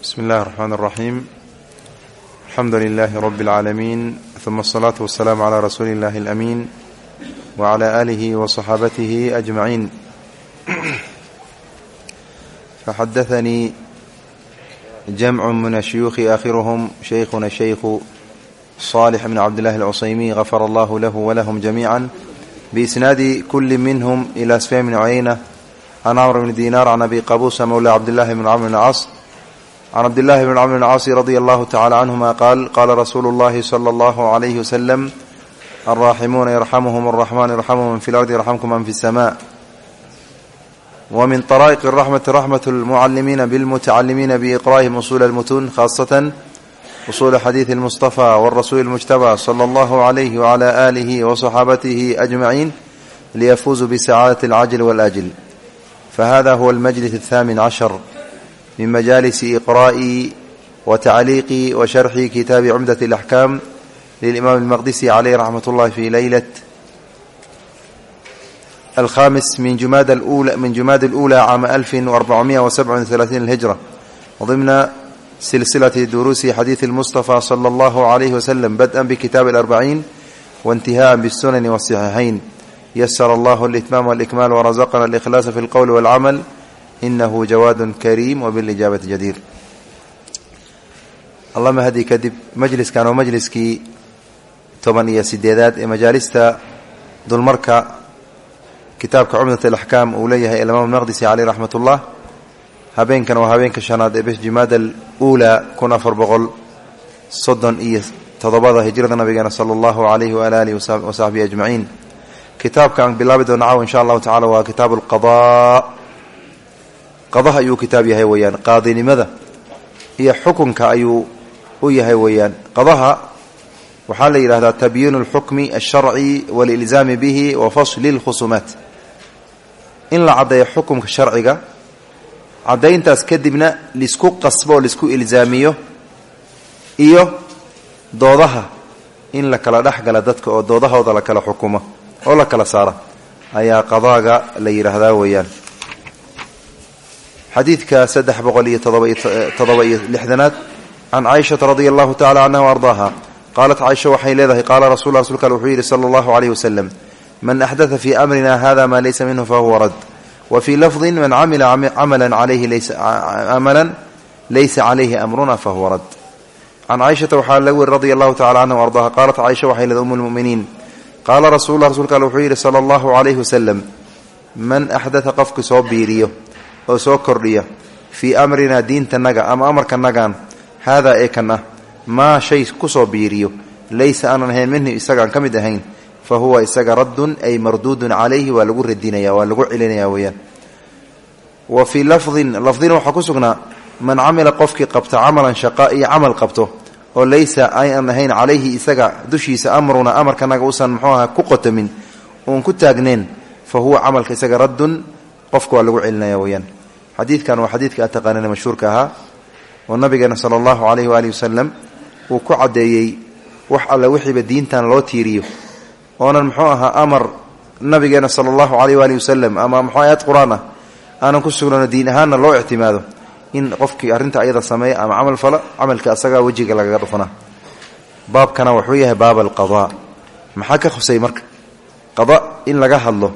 bismi illahi raxmaan raxiim alxamdu lilaahi rabi اlcaalamiin uma asalaatu wasalaamu calaa rasuuli illahi alamiin wacalaa aalihi wa saxaabatihi ajmaciin faxadaanii jamcu min ashuyuukhi aakhiruhum shaykhuna shaykhu salix bn cabdillahi alcusaymiy gafara allahu lahu walahum jamiica biisnaadi kuli minhum ila sufyaan bn cuyeyna an camr bni dinaar can abi qabuusa mowla cabdillahi bn camr bn cas can cabdillahi bn cmr bn caasi radi allahu tacala canhuma qaal qaala rasuulu llahi sala allahu alayhi wasalam alraaximuuna yarxamuhum araxman yarxamu man fi lardi yarxamkum man fi sama wa min طaraa'iq raxmati raxmat lmucalimiina bilmutacalimiina biiqra'ihim usuula lmutuun khaasatan usuula xadiidi lmustafa warasuuli lmujtaba sala allahu alayhi wcala aalihi waصaxaabatihi ajmaciin liyafuuzuu bisacaadati alcajl wاlajl fahada huwa almajlis athaamin cashar min majaalisi iqra'i wa tacliiqi wa sharxi kitaabi cumdat alaxkaam lilimaam almaqdisi caleyh raxmat ullahi fi leylat alkhamis min jumaad alula caama alfin warbacumiya wasabcin halaatiin alhijra ضمن سلسلة دروس حديث المصطفى صلى الله عليه وسلم بدءا بكتاب الأربعين وانتهاء بالسنن والصحيحين يسر الله الإتمام والإكمال ورزقنا الإخلاص في القول والعمل inahu jawaad kariim wbilijaabati jadiir alla mahadi kadib majliskan oo majliskii toban iyo sideedaad ee majaalista dulmarka kitaabka cumdat الأحكام uu leeyahay alimaam almaqdisi caleyh raxmat ullah habeenkan waa habeenka shanaad ee bis jimaadal uulaa kun afar boqol soddon iyo todobada hijrada nabigeena sala allahu calayhi waala alihi wasaxbihi ajmaciin kitaabka aan bilaabi doona caaw insha allahu tacala waa kitaabu alqadaa qadaha ayuu kitaab yahay weeyaan qaadinimada. Iyo xukunka ayuu u yahay weeyaan. Qadaha waxaa la yidhahdaa tabyiinu alxukmi alsharci walilzaami bihi wa fasli lkhusumaat in la caddeeyo xukumka sharciga caddayntaas kadibna lisku qasbo lisku ilzaamiyo iyo doodaha in la kala dhexgala dadka oo doodahooda la kala xukumo oo la kala saara ayaa qadaaga la yidhaahdaa weeyaan xadiidka saddex boqol iyo todoba iyo lixdanaad can caaishata radia allahu tacala canha wa ardaaha qaalat caaisha waxay leedahay qaala rasul rasulka wuxuu yidhi sala allahu alayh wasalam man axdaa fii amrina hada maa laysa minhu fahuwa rad wa fii lafdin man camila camalan laysa calayhi amruna fahuwa rad can caaishata waxaa laga weri radia allahu tacala canha wa ardaha qaalat caaisha waxay leedahay um lmuminiin qaala rasuullah rasuulka al wuxuu yidhi sala allahu calayhi wasalam man axdaa qofki soo biiriyo oo soo kordhiya fii amrinaa diintanaga ama amarkanagan haadaa ee kan ah maa shay ku soo biiriyo laysa aanan ahayn minhu isagaan ka mid ahayn fa huwa isaga raddun ay marduudun calayhi waa lagu radinaya waa lagu celinaya weeyaan. Wa fii lafdin lafdina waxaa ku sugnaa man camila qofkii qabta camalan shaqa iyo camal qabto oo laysa aynan ahayn calayhi isaga dushiisa amruna amarkanaga usan muxuu aha ku qotamin uun ku taagneen fa huwa camalka isaga raddun qofka waa lagu celinaya weyaan xadiidkan waa xadiidka aad taqaaneen mashhuurka ahaa oo nabigeena sala allahu calayhi waalihi wasalam uu ku caddeeyey wax alle wixiiba diintan loo tiiriyo. Oonan muxuu ahaa amar nabigeena sala allahu calayh waalihi wasalam ama muxuu aayad qur'aan ku sugnano diin ahaanna loo ictimaado in qofkii arrinta ayada sameeya ama camal fala camalka asagaa wejiga lagaga dhufana. Baabkana wuxuu yahay baab alqadaa maxaa ka khusay marka? Qada in laga hadlo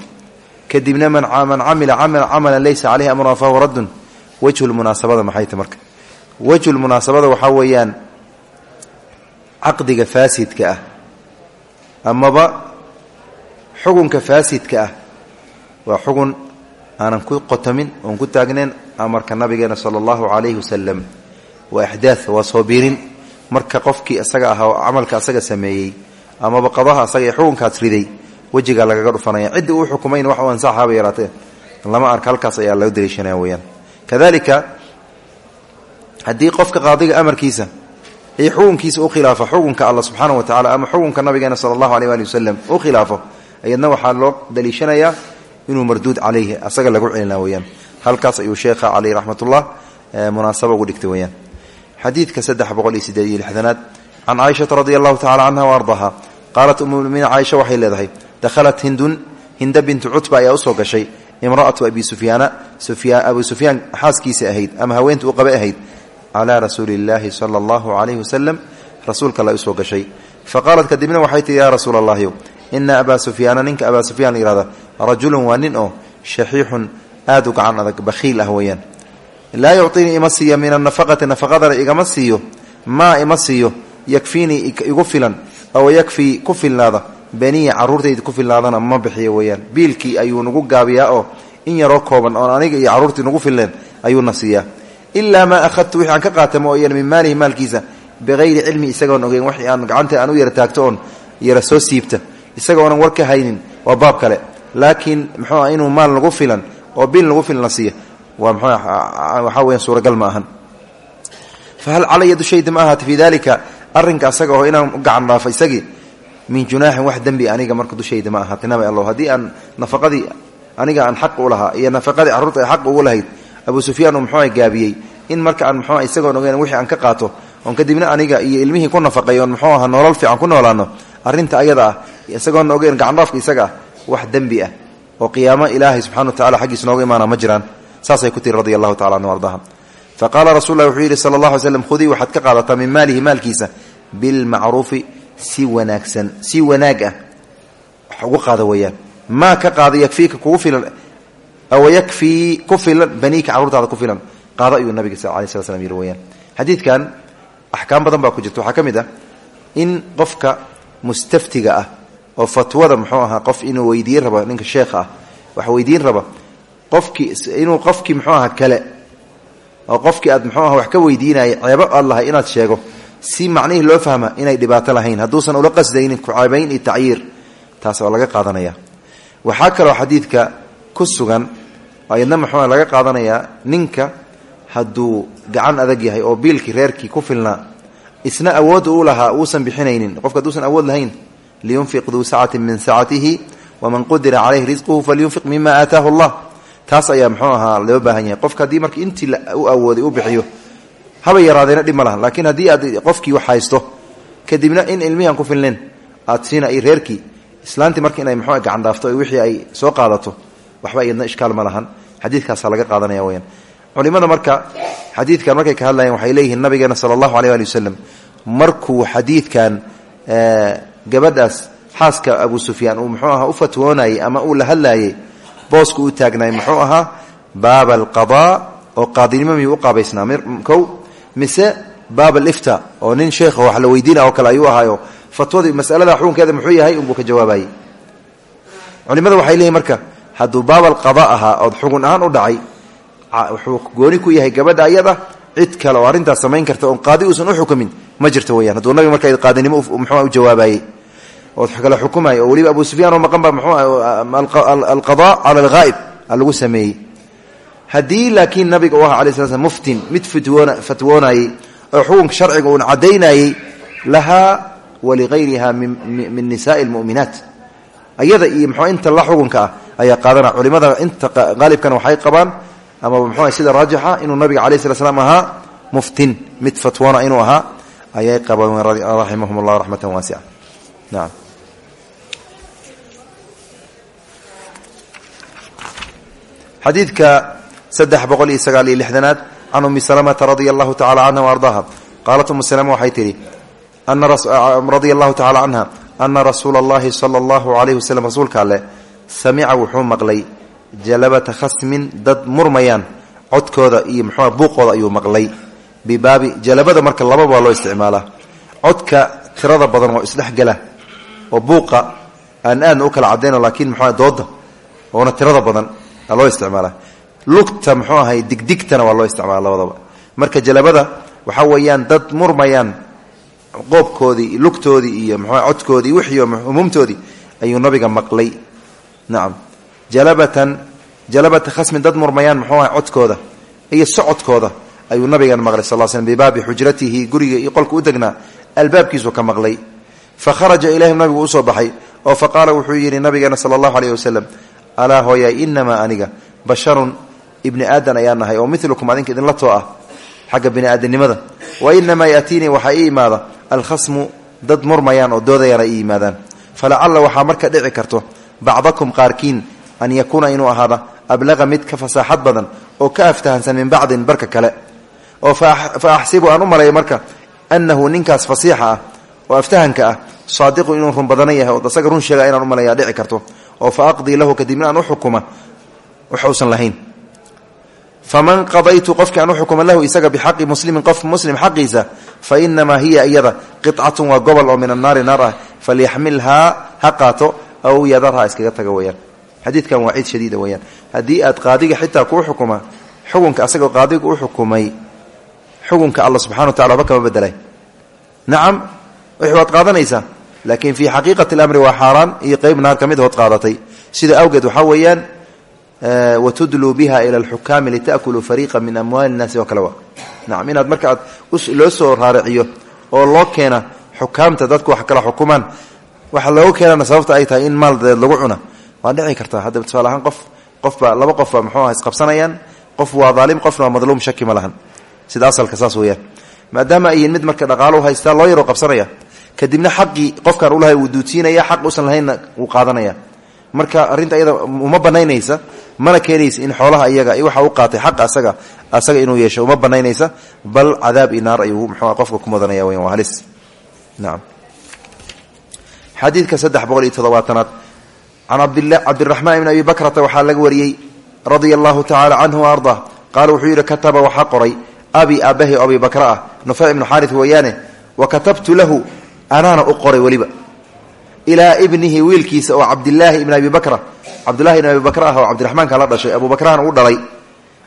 kadibna man camila camalan laysa caleyhi amruna fahuwa raddun. Wejhu lmunaasabada maxay ta marka? Wejhu lmunaasabada waxaa weeyaan caqdiga faasidka ah amaba xukunka faasidka ah waa xugun aanan ku qotamin oon ku taagnayn amarka nabigeena sala allahu calayhi wasalam waa ixdaad waa soo biirin. Marka qofkii isaga ahaa camalka asaga sameeyey amaba qadaha asaga ee riday wejiga lagaga dhufanaya. Ciddi uu xukumayn wax u ansaxaaba yaraatee. Lama arka halkaas ayaa laga daliishanaya weyaan kadalika haddii qofka qaadiga amarkiisa iyo xukunkiisa u khilaafo xukunka alla subxaana wa tacala ama xukunka nabigeena sala allahu aleyh waali u khilaafo ayadna waxaa loo daliishanayaa inuu marduud caleyhi asaga lagu celina weyaan halkaas ayuu sheekha caleyh raxmatullah munaasaba ugu dhigtay weyaan xadiidka saddex boqol iyo sideed iyo lixdanaad can caaishata radia allahu tacala canha wa ardaha qaalat umumuminiin dakhalat hindun hinda bintu cutba ayaa u soo gashay imra'atu abi sufyaana abu sufyaan xaaskiisa ahayd ama haweenta u qaba ahayd calaa rasuuli illaahi sala allahu calayhi wasalam rasuulka alla u soo gashay fa qaalat kadibna waxay tihi yaa rasuula allahi ina abaa sufyaana ninka abaa sufyaan la yihahda rajulun waa nin oo shaxiixun aad u gacan adag bakhiil ah weeyaan laa yucطinii ima siiyo min anafaqati nafaqadana igama siiyo maa ima siiyo yakfiinii igu filan oo yakfii ku filnaada beniya caruurtayda ku filnaadana ma bixiyo weeyaan. Biilkii ayuu nagu gaabiyaa oo in yaroo kooban oon aniga iyo carruurtii nagu filleen ayuuna siiyaa. Ilaa maa ahadtu wixii aan ka qaata mooyaan min maalihi maalkiisa. Bikayri cilmi isagoon ogeyn wax aan gacanta aan u yara taagto oon yara soo siibta. Isagoonan war ka haynin waa baab kale. Laakiin muxuu ah inuu maal nagu filan oo biil nagu filan la waa mxuu waxaa weya suuragal ma ahan. Fa hal calaya dushayda ma ahaata fii oo inaan gacan dhaafo isagii min junaaxin wax dembi aniga marka dushayda ma ahaata nabi allow haddii aan nafaqadii aniga aan xaq u lahaa iyo nafaqadii carruurta ay xaq ugu lahayd abu sufyaan uu muxuua gaabiyey in marka aan muxuua isagoon ogeyn wixii aan ka qaato oon kadibna aniga iyo ilmihii ku nafaqay muxuu aha nolol fiican ku noolaano arrinta ayada ah isagoon ogeyn gacandhaafka isaga ah wax dembi ah oo qiyaamo ilaahay subxana wa tacala xaggiisa nooga imaana ma saasay ku tiri radi allahu anhu ardaha. Fa qaala rasul lah wuxuu yidhi sala allah alay slam khudii waxaad ka qaadataa min maalihi maalkiisa bilmacruufi si wanaagsan si wanaag ah. Wax ugu qaada weeyaan. Maa ka qaada yakfiika kugu filan aw yakfii ku filan baniika carruurtaada ku filan. Qaado ayuu nabiga alai sla slam yiri weyaan xadiidkan axkaam badan baa ku jirta. Waxaa ka mid ah in qofka mustaftiga ah oo fatwada muxuu ahaa qof inuu weydiin rabo ninka sheekha ah wax weydiin raba qofkii inuu qofkii muxuu aha kale oo qofkii aad muxuu aha wax ka weydiinaya ceebo aad inaad sheego si macnihii loo fahma inay dhibaato lahayn hadduusan ula qasdaynin kuceebayn iyo tacyiir taas oo laga qaadanaya. Waxaa kaloo xadiidka ku sugan ayadna muxuu laga qaadanayaa ninka hadduu gacan adag yahay oo biilkii reerkii ku filnaa isna awood uu lahaa uusan bixinaynin qofka hadduusan awood lahayn liyunfiq duu sacati min sacatihi waman qudira caleyhi risquhu falyunfiq mima aataahu allah. Taas ayaa muxuu ahaa loo baahan yahay. Qofka haddii marka intii u awooday u bixiyo haba yaraadeena dhib ma laha. Laakiin haddii aad qofkii wax haysto kadibna in ilmihii aan ku filnayn aad siina iyo reerkii. Islaantii marka inay muxuu gacan dhaafto wixii ay soo qaadato waxba iyadna ishkaal ma lahan. Xadiidkaasaa laga qaadanaya weyaan culimada marka xadiidkan markay ka hadlayaan waxay leeyihiin nabigeena sala allahu aleyh ali markuu xadiidkan gabadhaas xaaska abu sufyaan uu muxuu ahaa u fatwoonayey ama uu la hadlaayey boosku u taagnaay muxuu ahaa baab alqadaa oo qaadinimo miyuu u qaabaysnaa? Kow mise baab alifta oo nin sheekha wax la weydiina oo kale ayuu ahaayo fatwadii masalada xukunkeeda muxuu yahay unbuu ka jawaabayey culimada waxay leeyihiin marka hadduu baab alqadaa ahaa ood xugun ahaan u dhacay wuxuu gooni ku yahay gabadha ayada cid kale oo arrintaas samayn karta oon qaadi uusan u xukumin ma jirto weyaan hadduu nabiga marka qaadinimo muxuu u jawaabayey oo kala xukumay oo abu sufyaan oo maqan ba mxuu alqada cala alghaa'ib lagu sameeyey haddii laakiin nabiga u sla slam muftin mid fatwoonayey oo xukunka sharciga uun caddaynayey lahaa waligayriha min nisaai almu'minaat ayada iyo mxuu inta la xukunka ah qaadana culimada inta qaalibkana waxay qabaan amaba mxuu sida raajixa inuu nabiga alayh slat slam muftin mid fatwoona inuu ahaa ayay qabaan raximahum allah raxmatan nacam xadiidka saddex boqol iyo sagaal iyo lixdanaad can umi salamata radia allahu tacala canha wa ardaaha qaalat umu salama waxay tidhi radia allahu tacala canha ana rasuula allahi sala allahu alayhi waslem rasuulka alleh samica wuxuu maqlay jalabata khasmin dad murmayaan codkooda iyo muxua buuqooda ayuu maqlay. Bibaabi jalabada marka laba baa loo isticmaalaa codka tirada badan oo isdhexgala oo buuqa aan aadna u kala cadayno laakiin muxua dooda oona tirada badan loo isticmaala lugta muxuu ahay digdigtana waa loo isticmaala labadaba. Marka jalabada waxaa weeyaan dad murmayaan qoobkoodii lugtoodii iyo muxua codkoodii wixii humumtoodii ayuu nabiga maqlay. Nacam jalabatan jalabata khasmin dad murmayaan muxuu ahay codkooda iyo socodkooda ayuu nabigan maqlay sal slm bibaabi xujratihi guriga iyo qolka u degnaa albaabkiisuu ka maqlay. Fa kharaja nabigu u soo baxay oo fa wuxuu yidhi nabigeena sala allahu aleyh wasalam alaa hooyaay inamaa aniga basharun ibni aadan ayaa nahay oo milukum adinka idinla too ah xagga biniaadanimada wa inamaa yaatiinii waxaa ii imaada alkhasmu dad murmayaan oo doodayaan ay ii yimaadaan falacalla waxaa marka dhici karto bacdakum qaarkiin an yakuuna inuu ahaada ablaqa mid ka fasaaxad badan oo ka aftahansan min bacdin barka kale. Oo fa axsibu aan u malaya marka annahu ninkaas fasiixa ah oo aftahanka ah saadiqu inuu run badana yahay oo asaga run sheega inaan u malaya dhici karto. Oo fa aqdii lahu kadibna aan u xukuma waxuusan lahayn faman qadaytu qofkii aan u xukuma lahu isaga bixaqi muslimin qof muslim xaqiisa fa inamaa hiya iyada qicatun waa gobol oo min annaari naar ah falyaxmilhaa ha qaato aw yadarha iskaga taga weyaan xadiidkan waa ciid shadiida weyaan haddii aad qaadiga xitaa kuu xukuma xukunka asagoo qaadiga u xukumay xukunka alla subxana wa tacala waba kama bedelay nacam waad qaadanaysaa laakiin fii xaqiiqati watudluu biha ila alxukaami lita'kuluu fariiqa min amwaali nnaasi oo kale wa nacam inaad marka aad loo soo raariciyo oo loo keena xukaamta dadku wax kala xukumaan waxa loogu keenana sababta ay tahay in maal dadeed lagu cuna waa dhici kartaa hadda tusaale ahaan qof qofba laba qofba muxuu aha isqabsanayaan qof waa daalim qofna waa madluum shaki ma lahan sida asalka saas weeyaan maadaama ayin mid marka dhaqaalo haystaa loo yaroo qabsanaya kadibna xaqii qofkan ulahay wuu duudsiinaya mana keenaysa in xoolaha iyaga waxa u qaatay xaq asaga asaga inuu yeesho. Uma banaynaysa bal cadaab iyo naar ayuu mxuu qofka ku mudanaya weyan waa halis. Nacam xadiidka saddex boqol iyo toddobaatanaad. Can cabdiraxmaan ibn abi bakrata waxaa laga wariyey radia allahu tacaala canhu wa ardaa qaala wuxuu yidhi kataba waxaa qoray abi aabahi oo abi bakra ah nufeyc ibnu xaari weeyaane wa katabtu lahu anaana u qoray weliba ilaa ibnihi wiilkiisa oo cabdilaahi ibn abi bakra cabdulahi ibn abi bakr ah oo cabdiraxmaanka la dhashay abu bakrana u dhalay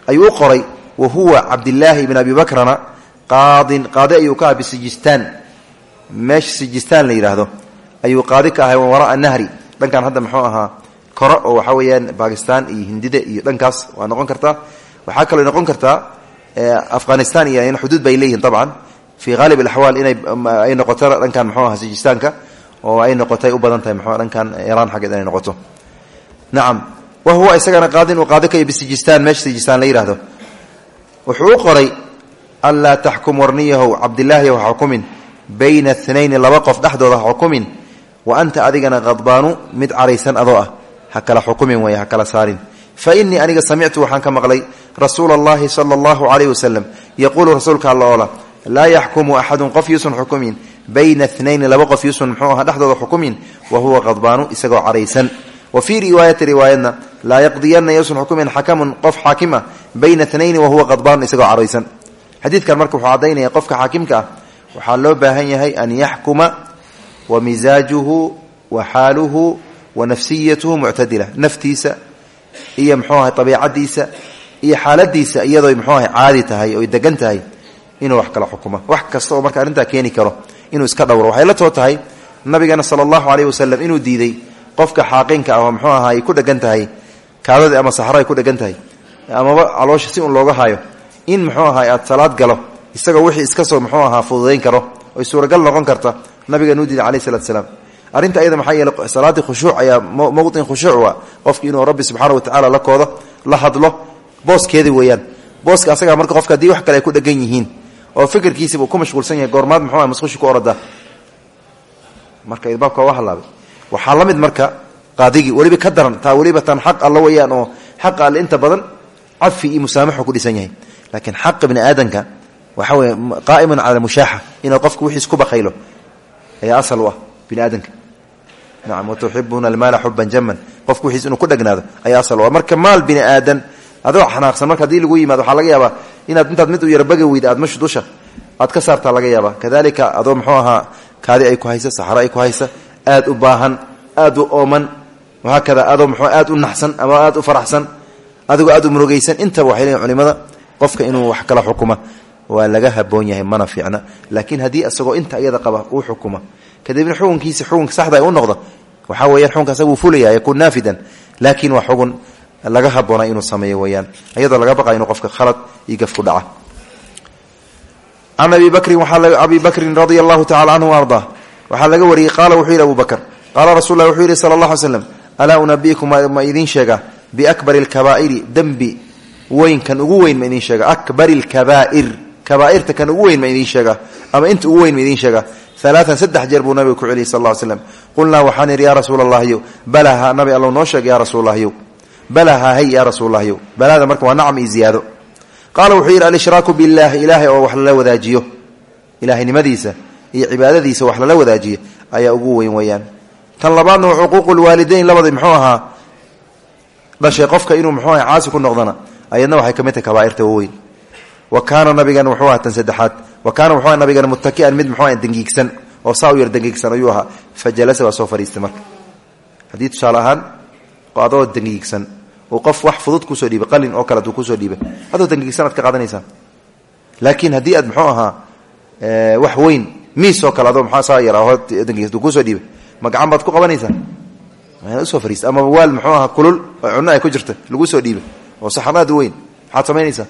ayuu u qoray wa huwa cabdilaahi ibn abi bakrana qaadin qaadi ayuu ka aha bisijistaan meesha sijistaan la yidhaahdo. Ayuu qaadi ka ahay waraa nahri. Dhankan hadda muxuu ahaa koro oo waxaa weeyaan bakistan iyo hindida iyo dhankaas waa noqon kartaa. Waxaa kaloo noqon kartaa afghanistan iyo xuduud bay leeyihiin dabcan. Fii haalib alaxwaal inay ay noqoto dhankan muxuu aha sijistaanka oo ay noqotay u badan tahay mxu dhankan iraan xaggeed inay noqoto. Nacam wa huwa isagana qaadin uu qaadi kayo bisijistaan meesha la yidhahdo wuxuu u qoray anlaa taxkum warniyahow cabdilaahi ha xukumin bayna thnayni laba qof dhexdooda ha wa anta adigana qadbaanu mid caraysan adoo ah ha kala xukumin way ha fa innii aniga samictu waxaan ka maqlay rasuula allahi sala allahu calayh wasalam yaquulu rasuulka alla oola laa yaxkumu axadun qof yuusan xukumin bayna nayni laba qof yuusan muxuu aha dhexdooda xukumin wa huwa qadbaanu isagoo caraysan. Wa fii riwaayati riwaayadna laa yaqdiyanna yuusan xukumin xakamun qof xaakima bayna nayni wahuwa qadbaanu isagoo caraysan. Xadiidkan marka wuxuu caddaynaya qofka xaakimka ah waxaa loo baahan yahay an yaxkuma wa misaajuhu wa xaaluhu wa nafsiyatuhu muctadila. Naftiisa iyo muxuu ahay abiicadiisa iyo xaaladiisa iyadoo muxuu ahay caadi tahay oy inuu wax kala xukuma. Wax kasta oo marka keeni karo inuu iska dhowro. Waxay la too tahay nabigeena sala allahu aleyh wasalam inuu diiday qofka xaaqinka ah oo muxuu aha ay ku dhegan kaadadii ama saxro ku dhegan tahay amaba si un looga hayo in muxuu ahaa aad salaad galo isagoo wixii iskasoo muxuu ahaa fududayn karo oy suuragal noqon karta nabigeenu diiday caleyh salatu salaam. Arrinta iyada maxaa yeele salaaddii khushuuc ayaa mowdin khushuuc qofki inuu rabbi subxaana wa tacala la koodo la hadlo booskeedi weeyaan. Booska asagaa marka qofka haddii wax kale ku dhegan yihiin oo fikirkiisiba uu ku mashquulsan yahay goormaad muxuu ah masqushi ku orada. Marka idbaabka waa halaabay waxaa la mid marka qaadigii weliba ka daran taa weliba tan xaq alla weeyaan oo xaqa alle inta badan cafi iyo musaamaxu ku dhisan yahay. Laakiin xaqa bini aadamka waxa weye qaa'iman cala mushaaxa inuu qofka wixiis ku bakaylo ayaa asal u ah bini aadamka nacam watuxibuna almaala xuban jaman qofka wixiis inuu ku dhegnaado ayaa asal u ah. Marka maal bini aadan adoo xanaaqsan marka haddii lagu yimaado waxaa laga yaabaa inaad intaad mid u yarbagi weyda aad mash dusha aad ka saartaa laga yaaba kadalika adoo muxuu ahaa kaadi ay ku haysa saxro ay ku haysa aad u baahan aad u ooman. Wahaakada adoo mxuu aad u naxsan ama aad u faraxsan adigoo aad u murugaysan intaba waxay leeyiin culimada qofka inuu wax kala xukuma waa laga haboon yahay mana fiicna. Laakiin haddii isagoo inta iyada qaba uu xukuma. Kadibna xukunkiisa xukunka saxda u noqda waxaa weeyaan xukunka asaga wuu fulaya yakuun naafidan laakiin waa xugun laga haboona inuu sameeyo weyaan iyadoo laga baqay inuu qofka khalad iyo gaf ku dhaca. Can abi bakrin abi bakrin radia allahu tacala canhu waxaa laga wariyey qaala wuxuu yidhi abu bakr qaala rasul wuxuu yidhi sala allah alay slam unabiikum ma idiin sheega biakbari alkabaa'iri dembi weyn kan ugu weyn ma idiin sheega? Akbari lkabaa'ir kabaairta kan ugu weyn ma idiin sheega? Ama inta ugu weyn ma idiin sheega? Alaaan saddex jeer buu nabiga ku celiyey sal ll slam qulnaa waxaan idhi yaa rasuul allahyow balaha nabi allow noo sheeg yaa rasuullahyow balaha hay yaa rasuullahyow balada marka waa nacam iyo ziyaado. Qaala wuxuu yidhi alshraaku billahi ilaahay oo wax lala wadaajiyo. Ilaahaynimadiisa iyo cibaadadiisa wax lala wadaajiyo ayaa ugu weyn weyaan tan labaadna xuquuqu lwaalideyn labada muxuu ahaa dhashay qofka inuu muxuu aha caasi ku noqdana ayadna waxay ka mid tahay kabaairta waaweyn. Wa kaana nabigan wuxuu aha tan saddexaad. Wa kaana wuxuu aha nabigan muttakian mid muxuu aha dangiigsan qof wax fudud ku soo dhiibay qalin oo kale ku soo dhiibay. Adoo dangiigsan aad ka qaadanaysaan laakiin haddii aad muxuu ahaa wax weyn miis oo kale adoo maxaa saa yar ahood dangiigsan aduu ku soo dhiibay ma gacan baad ku qabanaysaa? Usoo fariista ama waal muxuu ahaa kulul oo cunno ay ku jirta lagu soo dhiibay oo saxanaad weyn maxaad samaynaysaa?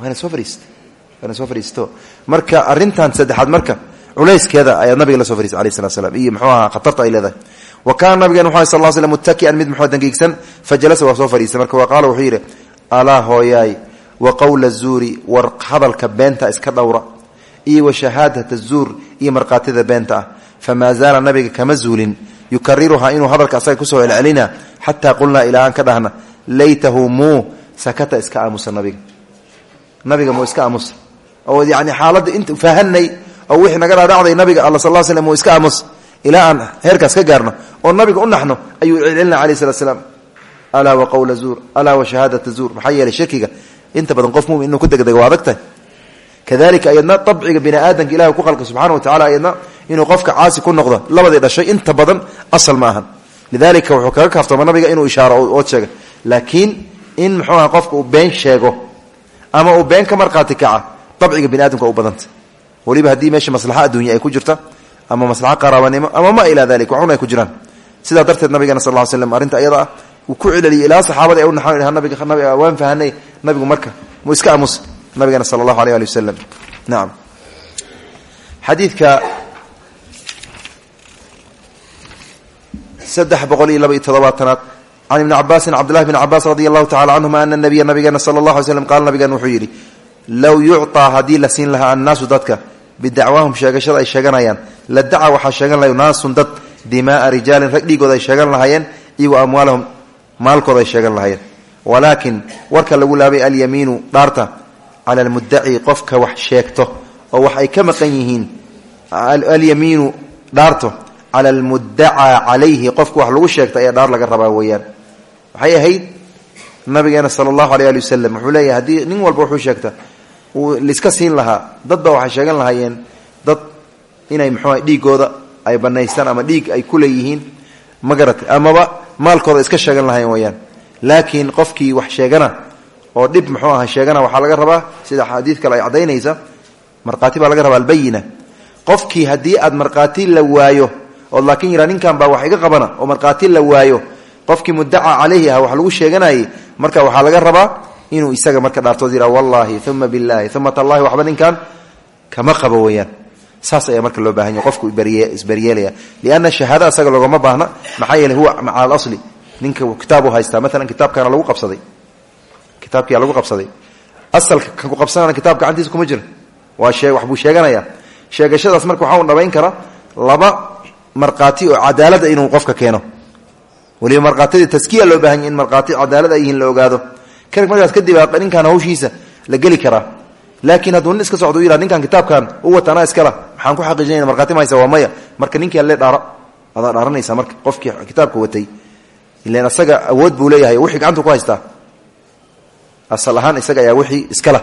Waa marka arrintan saddexaad marka culayskeeda ayaad nabiga la soo fariistay alayh salat slam iyo muxuu ahaa khatarta ay wa kaana nabigan wuxu sal l slm muttakian mid muxuu dangiigsan fa jalasa waa soo fadhiistay. Marka wa qaala wuxuu yidhi alaa hooyaay wa qowla zuuri war hadalka beenta iska dhowra iyo wa shahaadat zuur iyo markhaatida beenta ah. Famaa zaala nabiga kama zuulin yukariruhaa inuu hadalka asaga ku soo celcelina xataa qulnaa ilaa aan ka dhahna laytahu muu sakata iska aamusa nabiga. Nabiga muu iska aamusa. Oo yani xaaladda int fahanay oo wixii ilaa aan heerkaas ka gaarno oo nabiga u naxno ayuu celcelina alayh salat slaam alaa wa qowla zuur alaa wa shahaadata zuur. Maxaa yeelay shirkiga inta badan qof mumin inuu ku degdego waa adag tahay kadalika ayadna abciga bini aadamka ilahi ku khalqa subxana wa tacala ayadna inuu qofka caasi ku noqdo labadii dhashay inta badan asal ma ahan. Lidalika wuxuu kaga kaaftooma nabiga inuu ishaaro ood sheega laakiin in muxuu aha qofka uu been sheego ama uu been ka ama maslaxa qaraabanimo ama ma ilaa dalik waxun ay ku jiraan. Sidaa darteed nabigana sal ll slam arrinta ah uu ku celeliyay ilaa saxaabada ay u naxaan nabiga nabiga waan fahanay nabigu marka. Muu iska aamus nabigana sala allahu aleyh ali wasalam nacam xadiidka laba iyo todobaatanaad can ibni cabaasin cabdillahi bn cabaas radi allahu tacala canhuma ana nabiya nabigeena sala allah alay slam qaala nabigan wuxuu yidhi low yucطaa haddii la dadka bidacwaahum sheegashada ay sheeganayaan. La daca waxaa sheegan lahay naasun dad dimaaa rijaalin rag dhiigooda ay sheegan lahaayeen iyo wa amwaalahum maalkooda ay sheegan lahaayeen. Walaakin warka lagu laabay alyamiinu dhaarta cala almudaci qofka wax sheegto oo wax ay ka maqan yihiin alyamiinu dhaarto cala almudacaa calayhi qofka wax lagu sheegta ayaa dhaar laga rabaa weeyaan. Waxay ahayd nabigeena sala allahu aleyh ali wasalam wuxuu leeyahay haddii nin walba wuxuu sheegta uu liska siin lahaa dad ba waxay sheegan lahaayeen dad inay muxuuha dhiigooda ay banaystaan ama dhiig ay ku leeyihiin ma amaba maalkooda iska sheegan lahayen weyaan laakiin qofkii wax sheegana oo dhib muxuu aha sheegana waxaa laga rabaa sida xadiid kale ay caddaynaysa markhaati baa laga rabaa albayina qofkii haddii aad markhaati la waayo ood laakiin ninkan baa wax iga qabana oo markhaati la waayo qofkii mudaca caleyhi ah lagu sheeganayay marka waxaa laga rabaa inuu isaga marka dhaartood yidhaha wallahi uma billahi uma tallahi waxba ninkan kama qabo saas ayaa marka loo baahan yahy qofku isbaryeelaya lianna shahaada asaga loogama baahna maxaa yeeley huwa maca alasli ninka kitaabu haystaa maalan kitaabkaana lagu qabsaday. Kitaabkiyaa lagu qabsaday. Asalka kan ku qabsanana kitaab gacantiisa kuma jira. Waa shee wax buu sheeganaya sheegashadaas marka waxaa dhabayn kara laba markhaati oo cadaalada inuu qofka keeno. Waliba markhaatidii taskiya loo baahan yahy in markhaati cadaalad ay yihiin la ka markaas kadib ninkan hawshiisa la geli karaa laakiin hadduu nin iska socdo yihah ninkan kitaabkan u wata anaa iskala maxaan ku xaqiijinayna markhaati ma haysa waa marka ninkii alle dhaara adaa dhaaranaysa marka qofkii kitaabka watay. Ilan asaga awood buu leeyahay wixii gacantu ku haystaa asal ahaan isaga ayaa wixii iskala.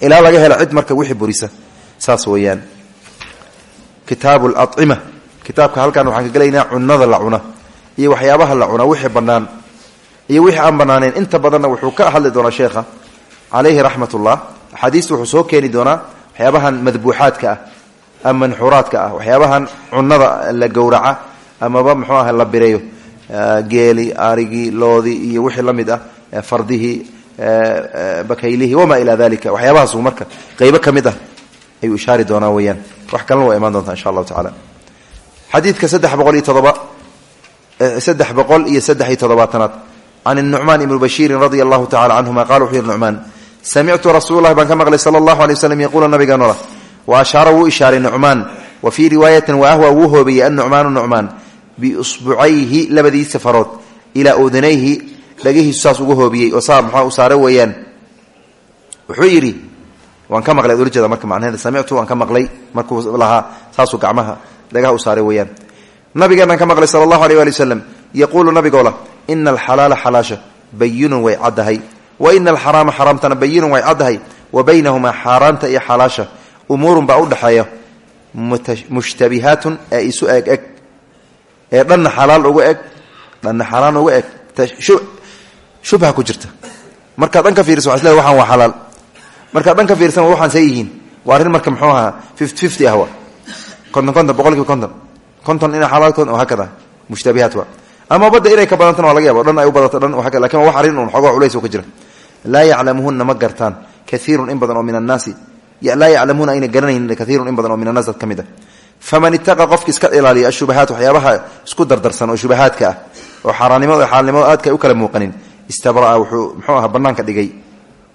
Ilaa laga hela cid marka wixii burisa. Saas weeyaan. Kitaabu lacima kitaabka halkan waxaan ka cunada la cuna iyo waxyaabaha la cuna wixii bannaan iyo wixii aan bannaanayn inta badanna wuxuu ka hadli doonaa sheekha. Calayhi raxmat ullah wuxuu soo keeni doonaa waxyaabahan madbuuxaadka ah ama manxuuraadka ah waxyaabahan cunada la gowraca amaba muxuu aha la bireeyo. Geeli arigii loodii iyo wixii la ah fardihii bakaylihii wamaa ilaa dalika waxyaabahaasu marka qeybo ka mid ah ayuu doonaa weyaan wax kalena waa imaan doontaa insha allahu tacala xadiidka saddex boqol iyo todoba can nucmaan ibni bashiirin radia allahu tacala canhuma qala wuxuu yihi nucmaan samictu rasuul lahi baan ka maqlay sala allahu alay waslm yaquulu nabiganula wa ashaara wuu ishaaray nucmaan wa fii riwaayatin wa ahwa wuu hoobiyey annucmaanu nucmaan biusbucayhi labadiisa farood ilaa udanayhi dhagihiisu saas ugu hoobiyey oo saa maxaa u saare weeyaan wuxuu yidhi waan ka maqlay ula jeeda marka macnaheeda samictu waan ka maqlay markuu lahaa saasuu gacmaha dhagaha u saaray weeyaan nabigeenaan ka maqlay sala allahu aleyh waali wasalam yaquulu nabigoola ina alxalaala xalaasha bayinun way caddahay wa ina alxaraama xaraamtana bayinun way caddahay wa baynahumaa xaaraanta iyo xalaasha umuurun baa u dhexeeya mushtabihaatun ee isu eg eg ee dhanna xalaal uga eg dhanna xaaraan uga eg shubha ku jirta markaad dhan ka fiiriso waa isle waxaan waa xalaal markaad dhan ka fiirsan waxaan see yihiin waa arrin marka muxuu ahaa fifty fifty ah ama badda inay ka badantana waa laga yaba dhan ay u badato dhan laakiin wax arrin un xoogaa culays oo jira laa yaclamuhuna ma gartaan. In badan oo min annaasi. Laa yaclamuuna ayna garanaynin kaiirun in badan oo min annaas dad ka mid a faman itaqa qofki iska ilaaliya ashubahaat waxyaabaha isku dardarsan oo shubahaadka ah oo xaaraannimada o aadka u kala muuqanin istabraa wuxuu muxuu aha bannaanka dhigay.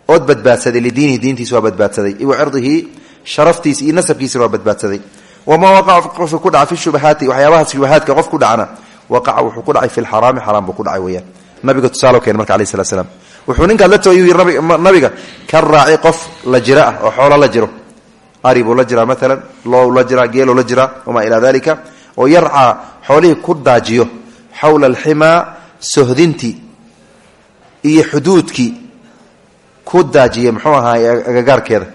Ood badbaadsaday lidiinihi diintiisa badbaadsaday. Wa cirdihi sharaftiisa iyo nasabkiisana badbaadsaday. Wamaa waqaca qofka ku dhaca fi shubahaati waxyaabaha shubahaadka qof dhacana waqaca wuxuu ku dhacay fi lxaraami xaraam buu ku dhacay weyaan nabiga tusaalo keen marka alai slat slam wuxuu ninkaad la yiri nabiga ka raaci qof la jira ah oo xoolo la jiro. Ari buu la jiraa maalan loo la jiraa geeloo la jiraa wamaa ilaa dalika oo yarcaa xoolihii ku daajiyo xawla alximaa sohdintii iyo xuduudkii ku daajiya muxuu ahaay agagaarkeeda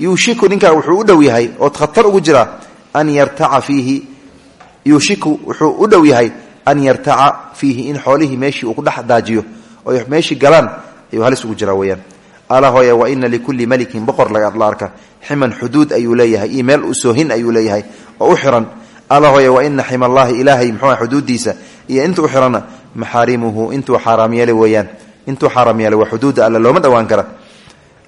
yuushiku ninkaa wuxuu u dhow yahay ood khatar ugu jiraa an yartaca fiihi yuushiku wuxuu u dhow yahay an yartaca fiihi in xoolihii meeshii uu ku dhex daajiyo oy meeshii galaan ayuu halis ugu jiraa weyaan ala hooye wa ina likulli malikin boqor la arka. Ximan xuduud ayuu leeyahay iyo meel u soohin ayuu leeyahay oo u xiran. Ala hooye wa ina xima allaahi ilaahay muxuu xuduudiisa iyo inta xirana maxaarimuhu intuu xaaraam yeelay weeyaan. Intuu xaaraam yeelay waa looma dhowaan kara.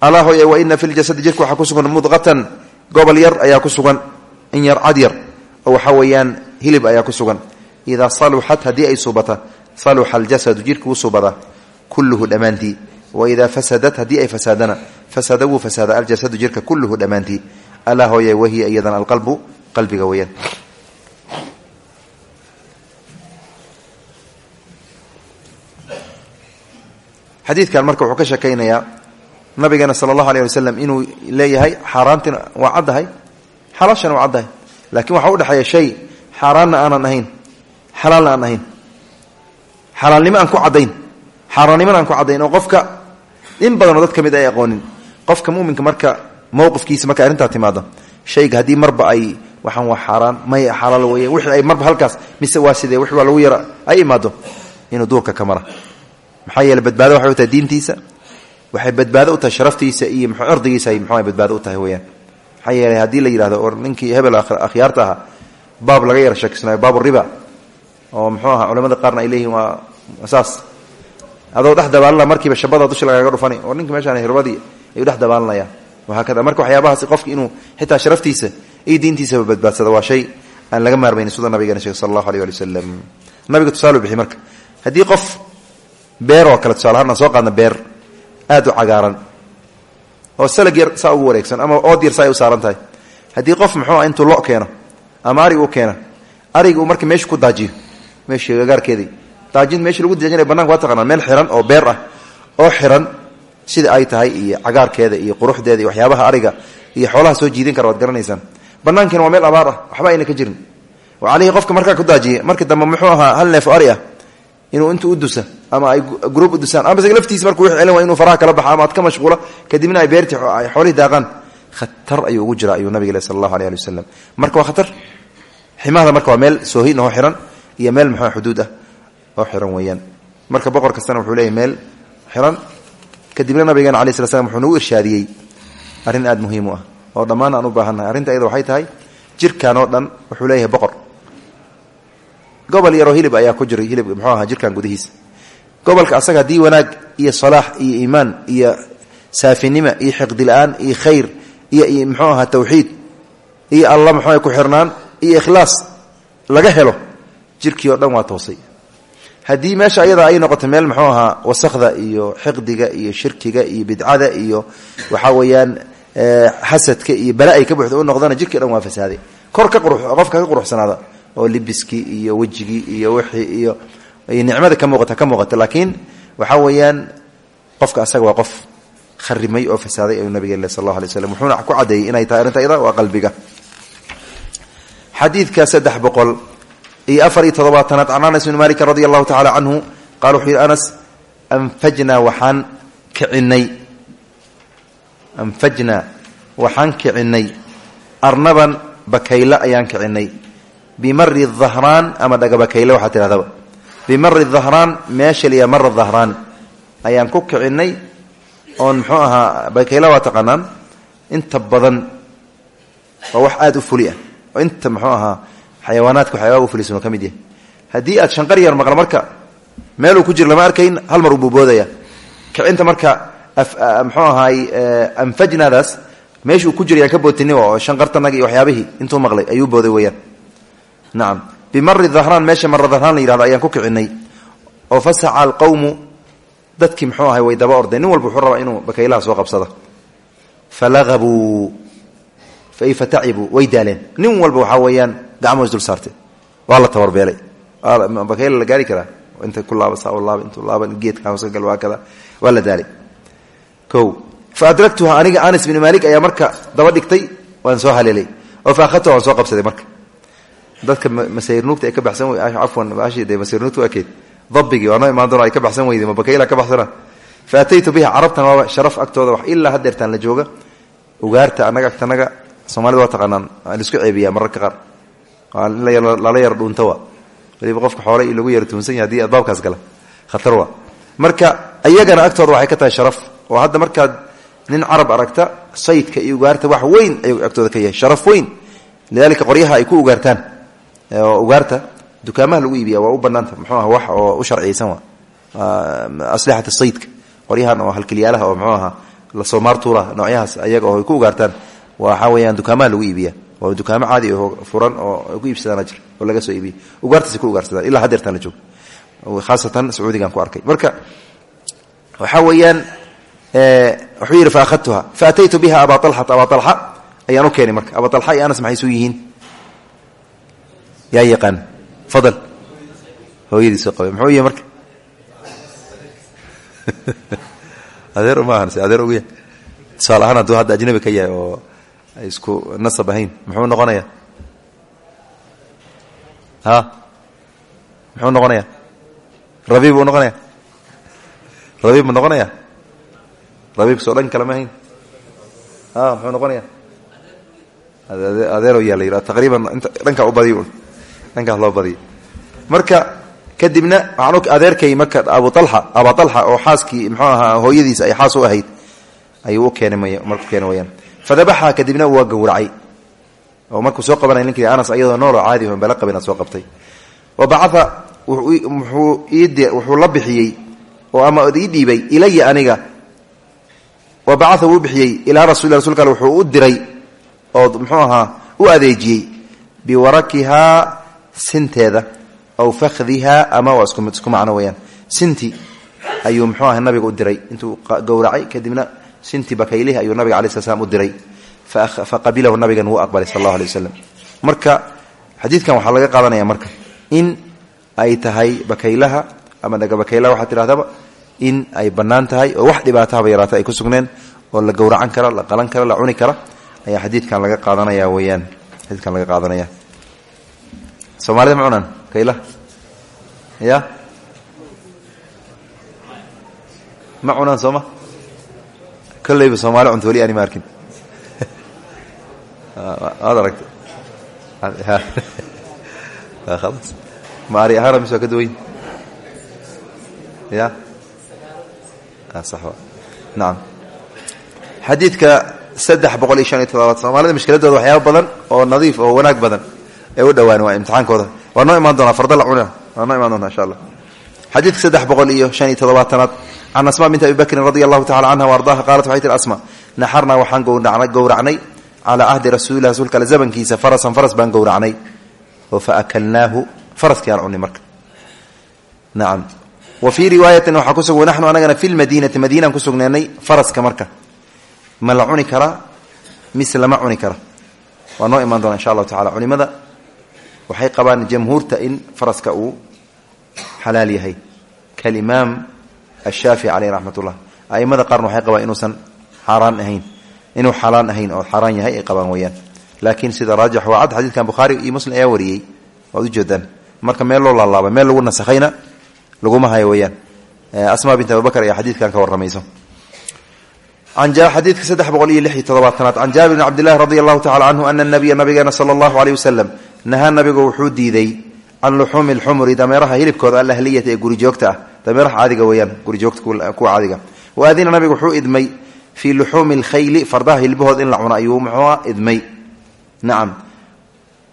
Ala hooye wa ina fi ljasadi jirka waxaa ku sugan mudqatan gobol yar ayaa ku sugan in yar cad yar oo waxaa weeyaan hilib ayaa ku sugan. Idaa saluxat haddii ay subata saluxa aljasadu jirka wuu kulluhu dhammaantii wa idaa fasadat haddii ay fasaadana fasada wuu fasaada. Aljasadu jirka kulluhu dhammaantii alaa hooye wahiya iyadana alqalbu qalbiga weyaan xadiidkan marka wuxuu ka sheekaynayaa nabigeena sala allahu aleyh wasalam inuu leeyahay xaaraantina waa caddahay xalaashana waa caddahay laakiin waxaa udhexeeya shay xaaraanna aanan ahayn xalaalna aan ahayn xalaalnimo aan ku caddayn xaaraannimona aan ku caddayn oo qofka in badanoo dad ka mid ay aqoonin. Qofka muminka marka mowqifkiisa marka arrintaa timaado shayga haddii marba ay waxaan waa xaaraan may xalaal weya wixii ay marba halkaas mise waa sidee wix waa lagu yara ay imaado inuu duurka ka mara. Maxaa yeele badbaado waxay u tahay diintiisa waxay badbaado u tahay sharaftiisa iyo mxuu cirdigiisa ay badbaado u tahay weyaan maxaa yeelay haddii la yidhahdo or ninkii hebel akhyaarta ahaa baab laga yara sheekisnaayo baab riba oo muxuu ahaa culamada qaarna ay leeyihiin waa saas adoo dhex dabaalana markiiba shabada dusha lagaaga dhufani oo ninka meeshaan hirbadii ayuu dhex dabaalanaya wahaakada marka waxyaabahaas qofki inuu xitaa sharaftiisa iyo diintiisaba badbaadsada waa shay aan laga maarmaynin sida nabigeena sheege sal allahu aleh ali wasalam nabiga tusaale bixi marka haddii qof beer oo kale tusaale ahaan aan soo qaadna beer aad u cagaaran oo salag yar saa ugu wareegsan ama ood yar saa ama arig u ariga uu marka meesha ku daajiyo meeshii gagaarkeedii daajin meeshii lagu daajinaya bananka waa taqanaa meel xiran oo beer ah oo xiran sida ay tahay iyo cagaarkeeda iyo quruxdeeda iyo waxyaabaha ariga iyo xoolaha soo jiidin kara waad garanaysaan. Banaankiina waa meel abaar ah waxba ayna ka jirin. Oo calihii qofka markaa ku daajiya marka dambe muxuu ahaa hal neef ari ah inuu intu u dusa ama ay gruub u dusaan ama isaga laftiisa markuu wix celin waa inuu faraha kala baxa ama ad ka mashquula kadibna ay beerti ay xoolihii daaqaan khatar ayuu ugu jira ayuu nabiga sal allahu aleh marka waa khatar ximahda marka waa meel soohin oo xiran iyo meel muxuu xuduud ah oo xiran weeyaan. Marka boqor kastana wuxuu leeyahy meel xiran. Kadibna nabigeena alai sla wuxuu nagu irshaadiyey arrin aada muhiim ah oo dhammaan aan u baahannahay arrinta iyada waxay tahay jirkan dhan wuxuu leeyahay boqor. Gobol yaroo hilib ayaa ku jiray hilib muxuu ahaa jirkan gudihiisa. Gobolka asaga haddii wanaag iyo salaax iyo iimaan iyo saafinimo iyo xiqdila-aan iyo khayr iyo muxuu ahaa tawxiid iyo alla muxuu ku xirnaan iyo ikhlaas laga helo jirkii dhan waa toosay. Haddii meesha ayada ay noqoto meel muxuu ahaa wasakda iyo xiqdiga iyo shirkiga iyo bidcada iyo waxaa weeyaan xasadka iyo bala ay ka buuxda noqdana jirkii dhan waa fasaaday kor ka qofka ka quruxsanaada oo libiskii iyo wejigii iyo wixii iyo nicmada ka muuqata ka muuqata. Laakiin waxaa weeyaan qofka asaga waa qof kharimay oo fasaaday ayuu nabigeen sal allahu alay wuxuuna ku caddeeyey inay tahay arrinta iyada waa qalbiga xadiidka saddex boqol iyo afar iyo toddobaatanaad can anas bni malik radi allahu tacala canhu qala wuxuu yidhi anas anfajnaa waxaan kicinay anfajnaa waxaan kicinay arnaban bakaylo ayaan kicinay bimari dahraan ama dhagabakayle waxaa tidhahdaba. Bimari dahraan meesha liya mara dahraan ayaan ku kicinay oon muxuu ahaa bakayla waa taqaanaan. Inta badan waa wax aada u fuli ah inta muxuu ahaa xayawaanaadka waxyaabaa u fulisan oo ka yahay. Haddii aad shanqar yar maqla marka meeluu ku jiro lama arkayn hal mar uu buuboodaya kicinta marka muxuu ahaay anfajnaadaas meeshuu ku jira yaan ka bootini oo shanqartanaga iyo waxyaabihii intuu maqlay ayuu booday weyaan nacam bimari dahraan meesha mara dahraan la ayaan ku kicinay oo fasaca alqowmu dadkii muxuu ahay way daba ordeen. Walba wuxuu inuu bakaylaha soo qabsada falaqabuu fatacibuu way daaleen nin walba waxaa weeyaan gacmoos dul saartee waa la tabarbeelay bakayla la gaari karaa inta ku laaba saa laaba intuu laaba geedka hoosagal waa kada waa la daalay o fa adragtuha aniga anas bni maalik ayaa marka daba dhigtay waan soo haleelay oo fa ahadtuha waan soo qabsaday marka dadka masayirnuugta ay ka baxsan cafwan de masayirnuugta waa keed dabigii waa noo imaan doona ay ka baxsan weyday ma bakayla ka baxsana fa ataytu biha carabtan waaba sharaf agtooda wax ilaa hadeertaan la jooga ugaarta annaga agtanaga soomaalida waa taqaanaan. Laisku ceebiyaa mararka qaar. Lala yar dhuunta wa waliba qofka xoole lagu yar tuunsan yahay adbaabkaas gala. Khatar wa marka iyagana agtooda waxay ka tahay sharaf. Oo hadda markaad nin carab aragta sayidka iyo ugaarta wax weyn ayuu agtooda ka yahay sharaf weyn. Lidalika qoryaha ay ku ugaartaan. Oo ugaarta dukaamaha lagu iibiya waa u banaanta muxuu ah wax oo u sharciyeysan wa aslixat sayidka qoryahan oo halkilyaalaha oo muxuu ahaa la soo maartuula noocyahaas ayaga oo ay ku ugaartaan waxaa weeyaan dukaamaha lagu iibiya. Waa dukaamo caadi oo furan oo ku iibsadaan ajir oo laga soo iibiya ugaartaasay ku ugaarsadaan ilaa hadeertaan la joogo. Khaasatan sacuudigan ku arkay. Marka waxaa weeyaan wuxuu yidhi fa ahadtuha fa ataytu biha aba alxata aba alxa ayaan u keenay marka. Aba alxa iyo anas maxay isu yihiin? Yaa yaqaan. Fadal. Hooyadii soo qabay. Muxuu yahay marka? Adeer uma ahan se adeer ugu yahay tusaale ahaan hadduu hadda ajnabi ka yahay oo isku nasab ahayn. Muxuu noqonayaa? Ha? Muxuu noqonayaa? Rabiib buu noqonaya rabiib ma noqonaya rabiib soo dhan kale ahayn? A muxuu noqonaya adeero yaa la yidhaha taqriiban dhankaa u badiy dhankaas loo badiyo. Marka kadibna waxaan adeerkay marka abu alxa aba alxa oo xaaskii muxuu ahaa hooyadiis ay xaas u ahayd ayuu keenay markuu keena fadabaxa kadibna waa gowracay. Oo markuu soo qabanay ninkii anas ayadoo nooloo caadi on bala qabin soo qabtay. Wa bacaa wuxuu la bixiyey oo ama ii dhiibay ilaya aniga. Wa bacaa wuu bixiyey ilaa rasul wuxuu u diray oo muxuu ahaa u adeejiyey biwarakihaa sinteeda aw fakdiha ama waa isku macno weyaan sinti ayuu muxuu aha nabiga u diray. Intuu gowracay kadibna sinti bakaylihi ayuu nabiga alai sla slam u diray. Faqabilahu nabigan wuu aqbalay sal allahu alay wasalam marka xadiidkan waxaa laga qaadanaya marka in ay tahay bakaylaha ama dhagabakaylaha waxaa tidhahdaba in ay bannaan tahay oo wax dhibaatahaba yaraata ay ku sugneen oo la gowracan kara la qalan kara la cuni kara ayaa xadiidkan laga qaadanaya weyaan xadiidkan laga qaadanaya. Soomaalida ma cunaan? Bakaylaha ya ma cunaan sooma kolleyba soomaali cunto weli ani ma arkin waad aragta khalas. Ma ari ahaana mis waa ka duwayn? Ya? Sax nacam xadiidka saddex boqol iyo shan iyo todobaad soomaalida mishkiladooda waxyaaba badan oo nadiif oo wanaag badan ee u dhowaan waa imtixaankooda. Waa noo imaan doonaa farda la cuna waa noo imaan doonaa insha allah. Xadiidka saddex boqol iyo shan iyo toddobaatanaad can asma binti abi bakrin radi allahu tacala canha waardaha qaalat waxay tihi asma naxarnaa waxaan gowracnay calaa ahdi rasuulilah rasuulka ale zamankiisa farasan faras baan gowracnay. Oo fa akalnaahu faraskii aan cunay marka. Nacam wa fii riwaayatin waxaa ku sug naxnu anagana fi lmadiinati madiinaan ku sugneenay faraska marka. Ma la cuni karaa mise lama cuni kara. Waa noo imaan doona insha allahu tacala culimada waxay qabaan jamhuurta in faraska uu xalaal yahay. Kalimaam ashaafici caleyh raxmat ullah aimada qaarna waxay qabaan inuusan xaaraan ahayn inuu xalaan ahayn oo xaaraan yahay ay qabaan weyaan laakiin sida raajix waa cad xadiidkan bukhaari iyo muslim ayaa wariyey waad ujeedaan marka meel loo laalaaba meel lagu nasakhayna laguma hayo weyaan asma bint abibakr ayaa xadiidkan ka warramayso xadiidka saddex boqol iyo lix iyo todobaatanaad can jaabir bn cabdillahi radi allahu tacala canhu ana nabiya nabigeena sala allahu aleyh wasalam nahaa nabigu wuxuu diiday can luxuumi lxumri dameeraha hilibkooda ah dameeraha caadiga weyaan gurijoogta kuwa caadiga. Waadina nabigu wuxuu idmay fii luxuumi lkhayli fardaha hilbahood in la cuno ayuu muxuua idmay. Nacam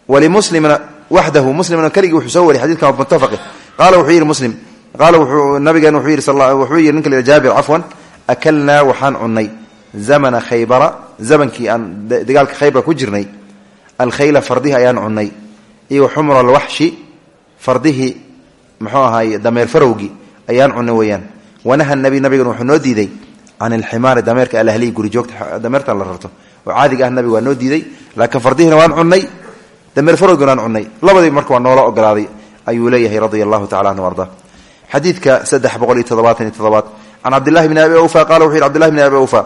walimuslimna waxdahu muslimna keligii wuxuu soo wariyay xadidkan muttafaqi. Wuxuu yidhi muslim qaala wuxuu nabigeena wuxuu yidhi wuxuu yidhi ninka la jaabir cafwan akalnaa waxaan cunnay zamana khaybara zamankii aan dagaalka khaybara ku jirnay. Alkhayla fardihi ayaan cunnay. Iyo xumra alwaxshi fardihii muxuu ahaay dameer farowgii ayaan cunnay weeyaan. Wanaha nabi nabigan wuxuu noo diiday can alximaari dameerka alahliyi gurijoogta dameertan la rarto. Oo caadiga ah nabiga waa noo diiday laakiin fardihiina waan cunnay dameer farowgiina waan cunnay. Labadii marka noola ogolaaday ayuu leeyahay radia allahu anhu arda. Xadiidka saddex boqol iyo toddobaatan abi awfa qala wuxu yidhi cbdillahi bni abi awfa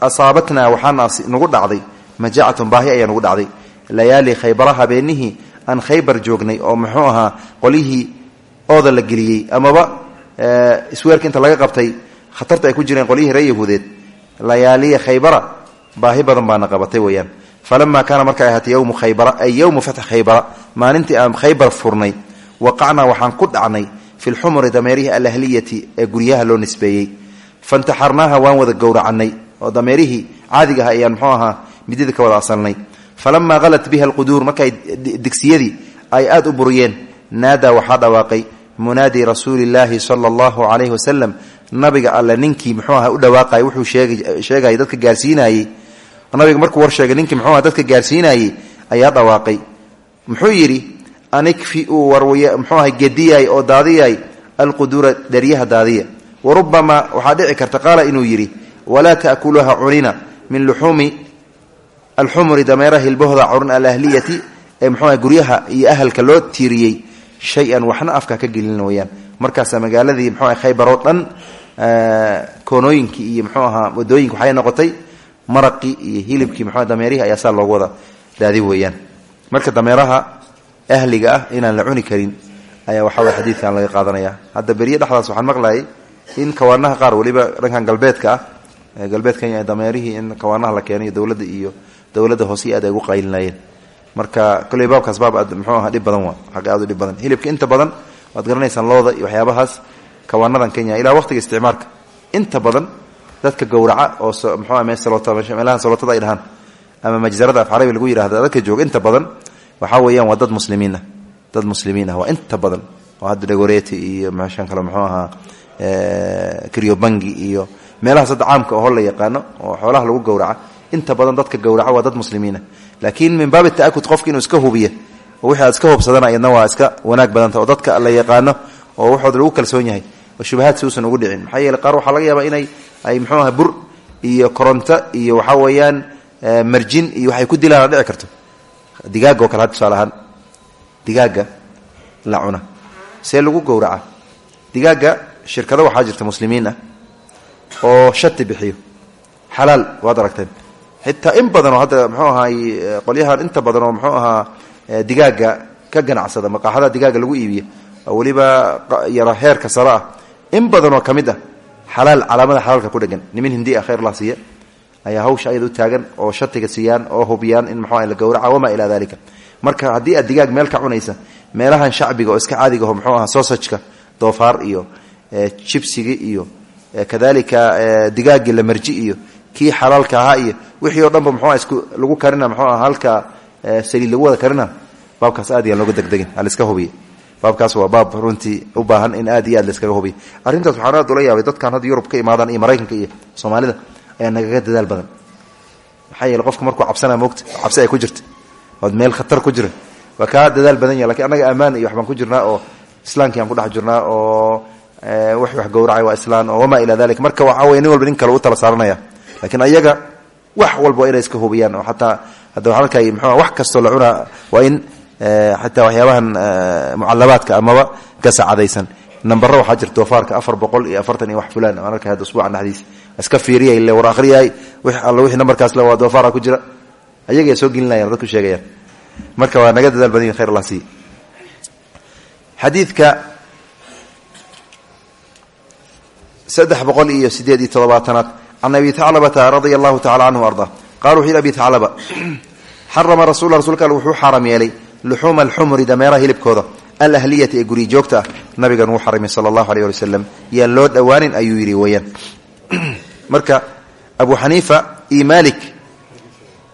asaabatnaa waxaana nagu dhacday majacatun baahi ayaa nagu dhacday. Layaali khaybara habeenihii aan khaybar joognay oo muxuu ahaa qolyihii ooda la geliyey amaba isweerka inta laga qabtay khatarta ay ku jireen qolyihii reer yahuudeed layaaliya khaybara baahi badan baana qabatay weyaan falamaa kaana markay ahaatay yowmu khaybara ay yowmu fatxi khaybara maalintii aan khaybar furnay waqacnaa waxaan ku dhacnay fi lxumri dameerihii alahliyati ee loo nisbeeyey. Fantaxarnaaha waan wada gowracanay oo dameerihii caadiga ayaan muxuu ahaa midida ka wada asalnay. Falamaa halat biha alquduur markay digsiyadii ay aada u buriyeen naadaa waxaa dhawaaqay munaadi rasuuli illaahi sala allahu calayhi wasalam nabiga alle ninkii muxuu aha u dhawaaqay wuxuu sheegay dadka gaarsiinayey nabiga markuu war sheegay ninkii muxuu aha dadka gaarsiinayey ayaa dhawaaqay. Muxuu yidhi anikfi uu warwy muxuu aha gediyay oo daadiyay alquduura dheryaha daadiya. Wa waxaa dhici karta qaala inuu yidhi walaa taakuluha cunina min luxuumi alxumri dameeraha hilbahooda curun alahliyati ee muxuuaha guryaha iyo ahalka loo tiiriyey shay-an waxna afka ka gelin weyaan markaasa magaaladii muxuu aha khaybar oo dhan koonooyinkii iyo muxuu ahaa wadooyinki waxay noqotay maraqii iyo hilibkii muxua dameerihii ayaa saa loogu wada daadi weeyaan marka dameeraha ahliga ah inaan la cuni karin ayaa waxa way xadiidkan laga qaadanaya hadda beriye dhexdaas waxaan maqlayay in kawaanaha qaar weliba dhankan galbeedka ah galbeed kenya in kawaanaha la keenayo dowladda iyo dowladda hoose ay ugu qaylinayeen marka koley baabkaas baab aad muxuu aha dhib badan waa. Xaq aad u dhib badan. Hilibka inta badan waad garanaysaan looda iyo waxyaabahaas kawaanadan kenya ilaa waqtiga isticmaalka. Inta badan dadka gowraca oo muxuu meelaha salootada ay dhahaan ama majzarada af carabi lagu yidhahda dadka jooga inta badan waxaa weeyaan waa dad muslimiin ah. Dad muslimiin ah waa inta badan. Oo hadda dhagoreti iyo meeshan kale muxuu ahaa kryobangi iyo meelahaas hadda caamka oho la yaqaano oo xoolaha lagu gowraca. Inta badan dadka gowraca waa dad muslimiinah laakiin min baabi ta'akud qofka inuu iska hubiya oo wixii aad iska hubsadana iyadna waa iska wanaag badanta oo dadka la yaqaano oo waxooda lagu kalsoon yahay oo shubahaad si uusan ugu dhicin. Maxaa yeele qaar waxaa laga yaabaa inay ay muxuu aha bur iyo koronto iyo waxaa weeyaan marjin iyo waxay ku dilaan dhici karto. Digaaga oo kale had tusaale ahaan digaaga la cuna. See lagu gowraca. Digaaga shirkado waxaa jirta muslimiin ah oo shati bixiyo. Xalaal waad xitaa in badan oo hadda muxuu ahaay qolyahan inta badan oo muxuu ahaa digaaga ka ganacsada maqaaxada digaaga lagu iibiya oo yaro heerka sare ah. In badan oo ka mid ah xalaal calaamada xalaalka ku dhegan nimin hindi ah khayr la ayaa hawsha ayada u taagan oo shatiga siiyaan oo hubiyaan in muxuu la gowraca wamaa ilaa dalika marka haddii aad digaag meel ka cunaysa meelahan shacbiga iska caadiga aho muxuu aha sosajka doofaar iyo jibsiga iyo kadalika digaagii la marji iyo kii xalaalka ahaa iyo wixii oo dhanba muxua isku lagu karina muxuu aha halka saliid lagu wada karina baabkaas aad yaan looga degdegin haliska hubiya baabkaas waa baab runtii u baahan in aad iyo aad laiskaga hubiya arrintaas waxaan aad ula yaabay dadkan hadda yurub ka imaadaan iyo maraykanka iyo soomaalida ayaa nagaga dadaal badan. Maxaa yeele qofka markuu cabsanaa moogta cabsi ay ku jirta ood meel khatar ku jira waa kaa dadaal badan yaha laakiin annaga ammaan iyo waxbaan ku jirnaa oo islaamkii aan ku dhex jirnaa oo wax wax gowracay waa islaan oo wamaa ilaa dalik marka waxaa weye walba nin kale tala saaranaya lakiin ayaga wax walba inay iska hubiyaan oo xataa hadda waxaan arkay muxua wax kastoo la cunaa waa in xataa waxyaabahan mucalabaadka amaba gasacadaysan nambaro waxaa jirta doofaarka afar iyo afartan iyo wax fulaan aan arkay hadda usbuucan dhexdiisa iska fiiriya ile war akhriyahay alla wixii nambarkaas le waa doofaara ku jira. Ayagaa soo gelinayaan dadku sheegayaan. Marka waa naga dadaal badan yihiin allah sii. Xadiidka saddex boqol iyo sideed iyo todobaatanaad can abi taclabata radia allahu tacala canhu arda qala wuxu yhi abi taclaba xarama rasul rasulka al wuxuu xaram yeelay luxuuma alxumri dameeraha hilibkooda alahliyati ee guryi joogta ah nabigan wuu xarimay sala allahu aleyh ali wasalam yaan loo dhowaanin ayuu yidhi weyaan marka abu xaniifa iyo malik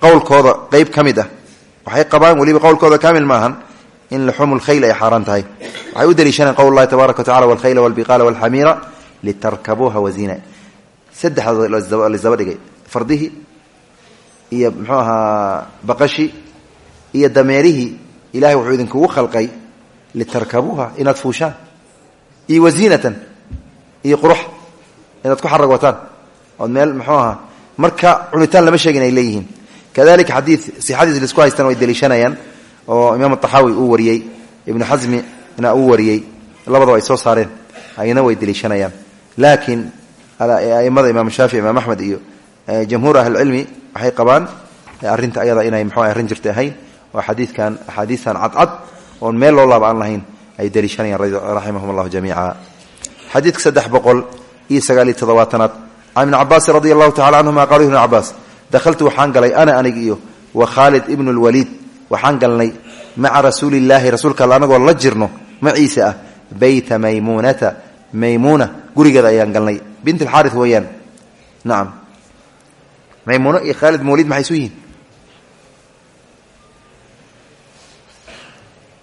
qowlkooda qeyb ka mid ah waxay qabaan weliba qowlkooda kaamil maahan in luxuumu lkhayl ay xaaraan tahay waxay u daliishaneen qowl wa tacala walkhayla saddexdood laisdaba dhigay. Fardihii iyo muxuu ahaa baqashii iyo dameerihii ilahay wuxuu idinkugu khalqay litarkabuuha inaad fuushaan. Iyo waziinatan iyo qurux inaad ku xaragwataan ood meel muxuu ahaa marka cunitaan lama sheegin ay leeyihiin. Kadalika xadii sixadiis la isku haystaan way daliishanayaan oo imaam taxaawi uu wariyey ibnu xasmina uu wariyey. Labadaba ay soo saareen ayna way daliishanayaan laakiin aimada imaam shaafici imaam axmed iyo jamhuur ahlicilmi waxay qabaan arinta ayada inay mxu arrin jirta ahayn oo xadiidkan axaadiistan cadcad oon meel loo laaba aan lahayn ay daliishanayaan raximahum allahu jamiica. Xadiidka saddex boqol iyo sagaal iyo toddobaatanaad can ibni cabaasin radi allahu tacala canhuma qala ibn cabaas dahaltu waxaan galay ana anig iyo wa khaalid ibnu lwaliid waxaan galnay maca rasuuli illaahi rasuulka all anagoo la jirno maciise ah beyta maymuunata maymuuna gurigeeda ayaan galnay. Bint alxaari weeyaan. Nacam maymuuno iyo khaalid waliid maxay isu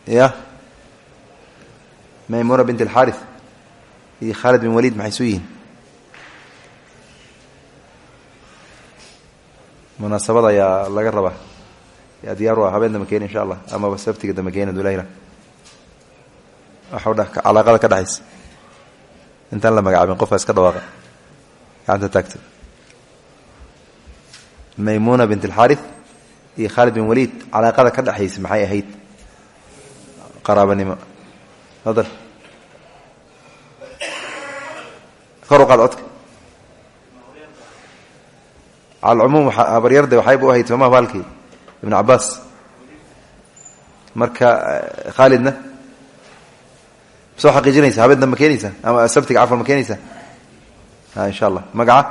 ya. Maymuuna bint alxaari iyo khaalid bin waliid maxay isu yihiin? Ayaa laga rabaa. Yaa diyaar u ah habeen damba keeni insha allah. Amaba sabtiga dambe keeni dulayra. Waxau dha calaaqada ka dhexaysa intaan la magacaabin qofka iska dhawaaqa. Gacanta taagto maymuna bint alxaari iyo khaalid bin waliid calaaqada ka dhexaysa maxay ahayd? Qaraabanimo. Fadal kor u qaad codka. Calcumuum habaryarda waxayba u ahayd sooma baalkii ibn cabaas marka khaalidna soo xaqiijinaysa dambe keenaysa ama sabtiga cafan ma keenaysa? Insha allah magaca?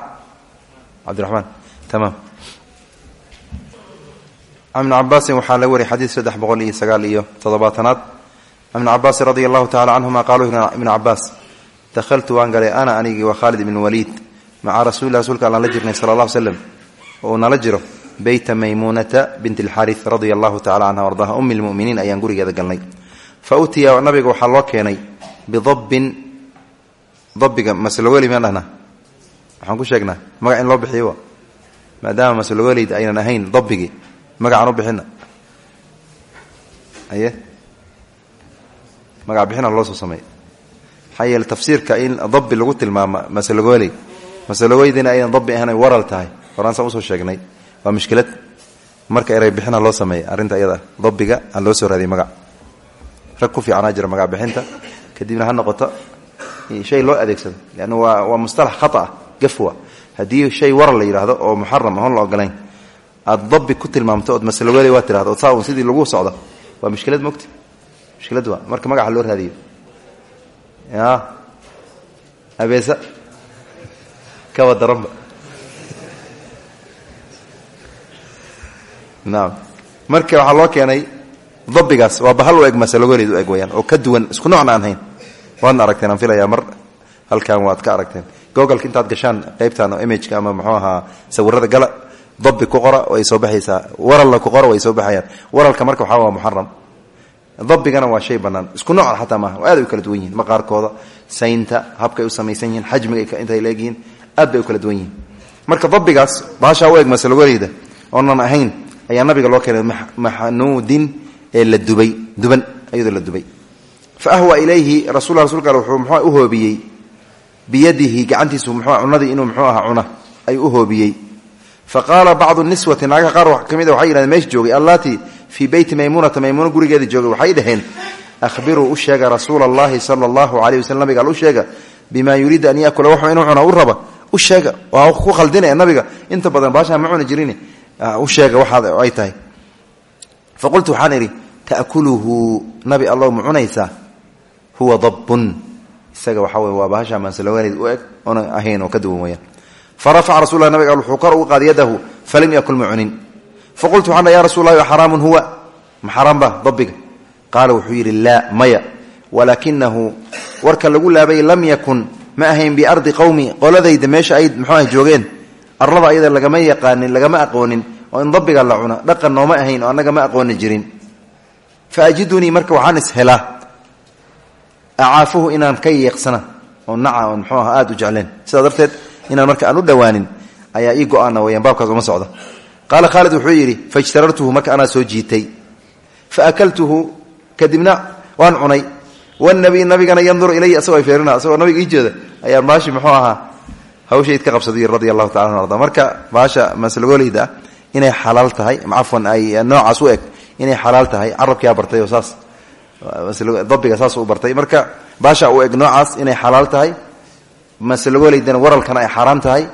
Cabdiraxmaan tamaam. Can ibni cabaasin waxaa la wariyay xadiid saddex boqol iyo sagaal iyo toddobaatanaad. Can ibni cabaasin radia allahu tacala canhuma qaaluu ibn cabaas dakhaltu waan galay ana anigii wa khaalid ibn waliid maca rasulilah rsulka allaan la jirnay sala allah slem oo nala jiro beyta maymuunata bint alxaari radia allahu tacala canha ardaha ummi lmuminiin ayaan gurigeeda galnay. Fa utiya nabiga bidabbin dabbiga masloweli maan dhahnaa waxaan ku sheegnaa magac in loo bixiyo. Maadaama masloweleyda aynan ahayn dabbigii magacaan u bixina aye magac bixina loo soo sameey maxaa yeele tafsiirka in dabbi lagu tilmaamo masloweley masloweleydina aynan dabbi ahayn ay waral tahay. Horaan saan u soo sheegnay. Waa mushkilad. Marka eray bixina loo sameeya arrinta iyada dabbiga aan loo soo raadiyay magac. Rag ku fiicanaa jira magac bixinta kadibna ha noqoto shay loo adeegsado leanna waa waa mustalax khata gafwa. Haddii shay warar la yidhaahdo oo muxaram oon la ogolayn aad dabbi ku tilmaamto ood masloweley waa tirahdo ood saa un sidii lagu socdo waa mushkilad mogta mushkilad waa marka magaca loo raadiyo. Ya. Abeesa. Kawa daranba naam. Marka waxaa loo keenay dabbigaas waa bahal u eg masalogoled u eg weyaan oo ka duwan isku noocna aan hayn waadna aragteen aan filayaa mar halkan waad ka aragteen. Googolka intaad gashaan qaybtan oo imageka ama muxuu ahaa sawirada gala dabbi ku qora way soo baxaysaa waralna ku qora way soo baxayaan. Waralka marka waxaa waa muxaram dabbigana waa shay bannaan. Isku nooca xataa maaha. Aad u kala duwan yihiin maqaarkooda saynta habkay u samaysan yihiin xajmiga intay leegyihiin aad bay u kala duwan marka dabbigaas bahashaa u eg masalogoleyda oonan ahayn ayaa nabiga loo keenay maxnuudin ee la dubay. Duban iyadoo la dubay ahwa ilayhi rasul rasulka al wuxuu muxua u hoobiyey biyadihi gacantiisu mxu cunadii inuu muxuu aha cuna ayuu u hoobiyey fa qaala bacdu niswati naagaha qaar ka mid a waxay yidhahdeen meesha joogay allatii fii beyti maymuunata maymuuna gurigeeda joogay waxay dhaheen ahbiruu u sheega rasuula allahi sala allahu alayh waslm nabiga al u sheega bimaa yuriidu an yakula wuxuu inuu cuna u raba u sheega waa ku khaldinaya nabiga inta badan baashaa ma cuni jirin u sheega waxaad ay tahay fa qultu waxaan idhi ta'kuluhu nabi huwa dabbun. Isaga waxaa wey waa bahasha maansalawaaneed u eg oona ahayn oo ka duwan weyaan fa rafaca rasul nabiga wuxuu kor ugu falam yakul ma cunin fa qultu waxaan ya rasul lahi huwa? Ma xaraam ba dabbiga. Qaala wuxuu yidhi laa maya. Walaakinahu warka lagu laabay lam yakun ma ahayn biardi qowmi qoladayda meesha ay muxuu ah joogeen. Arlada ayada lagama yaqaanin lagama aqoonin oo in dabbiga la cuno dhaqan nooma ahayn oo annaga ma aqooni jirin. Fa marka waxaan is acaafuhu inaan ka yeeqsana oo naca oon muxuu aha u jecleen sidaa darteed inaan marka aan u dhowaanin ayaa ii go'aana baabkaas uma socda qaala khaalid wuxuu yidhi faijtarartuhu marka anaa soo jiitay fa akaltuhu kadibna waan cunay wnabi nabigana yanduru ilaya isagoo ay feerina isagoo nabiga ii jeeda ayaa maashi muxuu ahaa hawshayd ka qabsaday radia allahu tacala marka baasha maslagoleyda inay xalaal tahay cafwan ay noocaas u eg inay xalaal tahay carabkiyaa bartay oo saas dabiga saas u bartay. Marka baasha u eg noocaas inay xalaal tahay maslagoleydana waralkana ay xaaraam tahay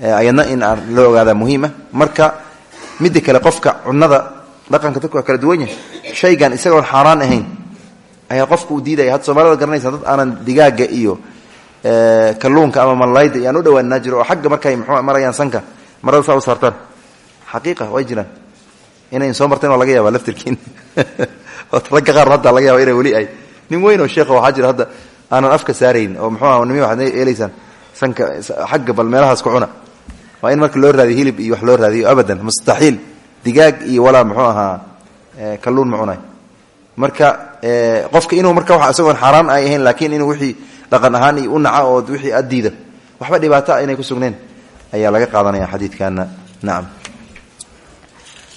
ayadna in loo ogaada muhiima marka midda kale qofka cunada dhaqanka dadku kala duwan yahay. Shaygan isagoon xaaraan ahayn ayaa qofka uu diidaya hadda soomaalida garanaysa dad aanan digaaga iyo kalluunka ama malayda iyaan u dhawaanaa jiro xagga markay mxuu marayaan sanka marada saa u saartaan. Xaqiiqa way soo marteen waa laga yaaba laftirkiin ragga qaar hadda laga yaaba ina weli ay. Nin weyn oo sheekha waxaa jira hadda aanan afka saarayn oo muxuu aha nimi waxaad eelaysaan sanka xagga bal meelahaas ku cuna. Waa in marka loo raadiyo hilib iyo wax loo raadiyo abadan mustaxiil digaag iyo walaa muxuu ahaa kalluun ma cunay. Marka qofka inuu marka wa isagoon xaaraan ay ahayn laakiin inuu wixii dhaqan ahaan u naca oo wixii addiida waxba dhibaato inay ku sugneen ayaa laga qaadanaya xadiidkana nacam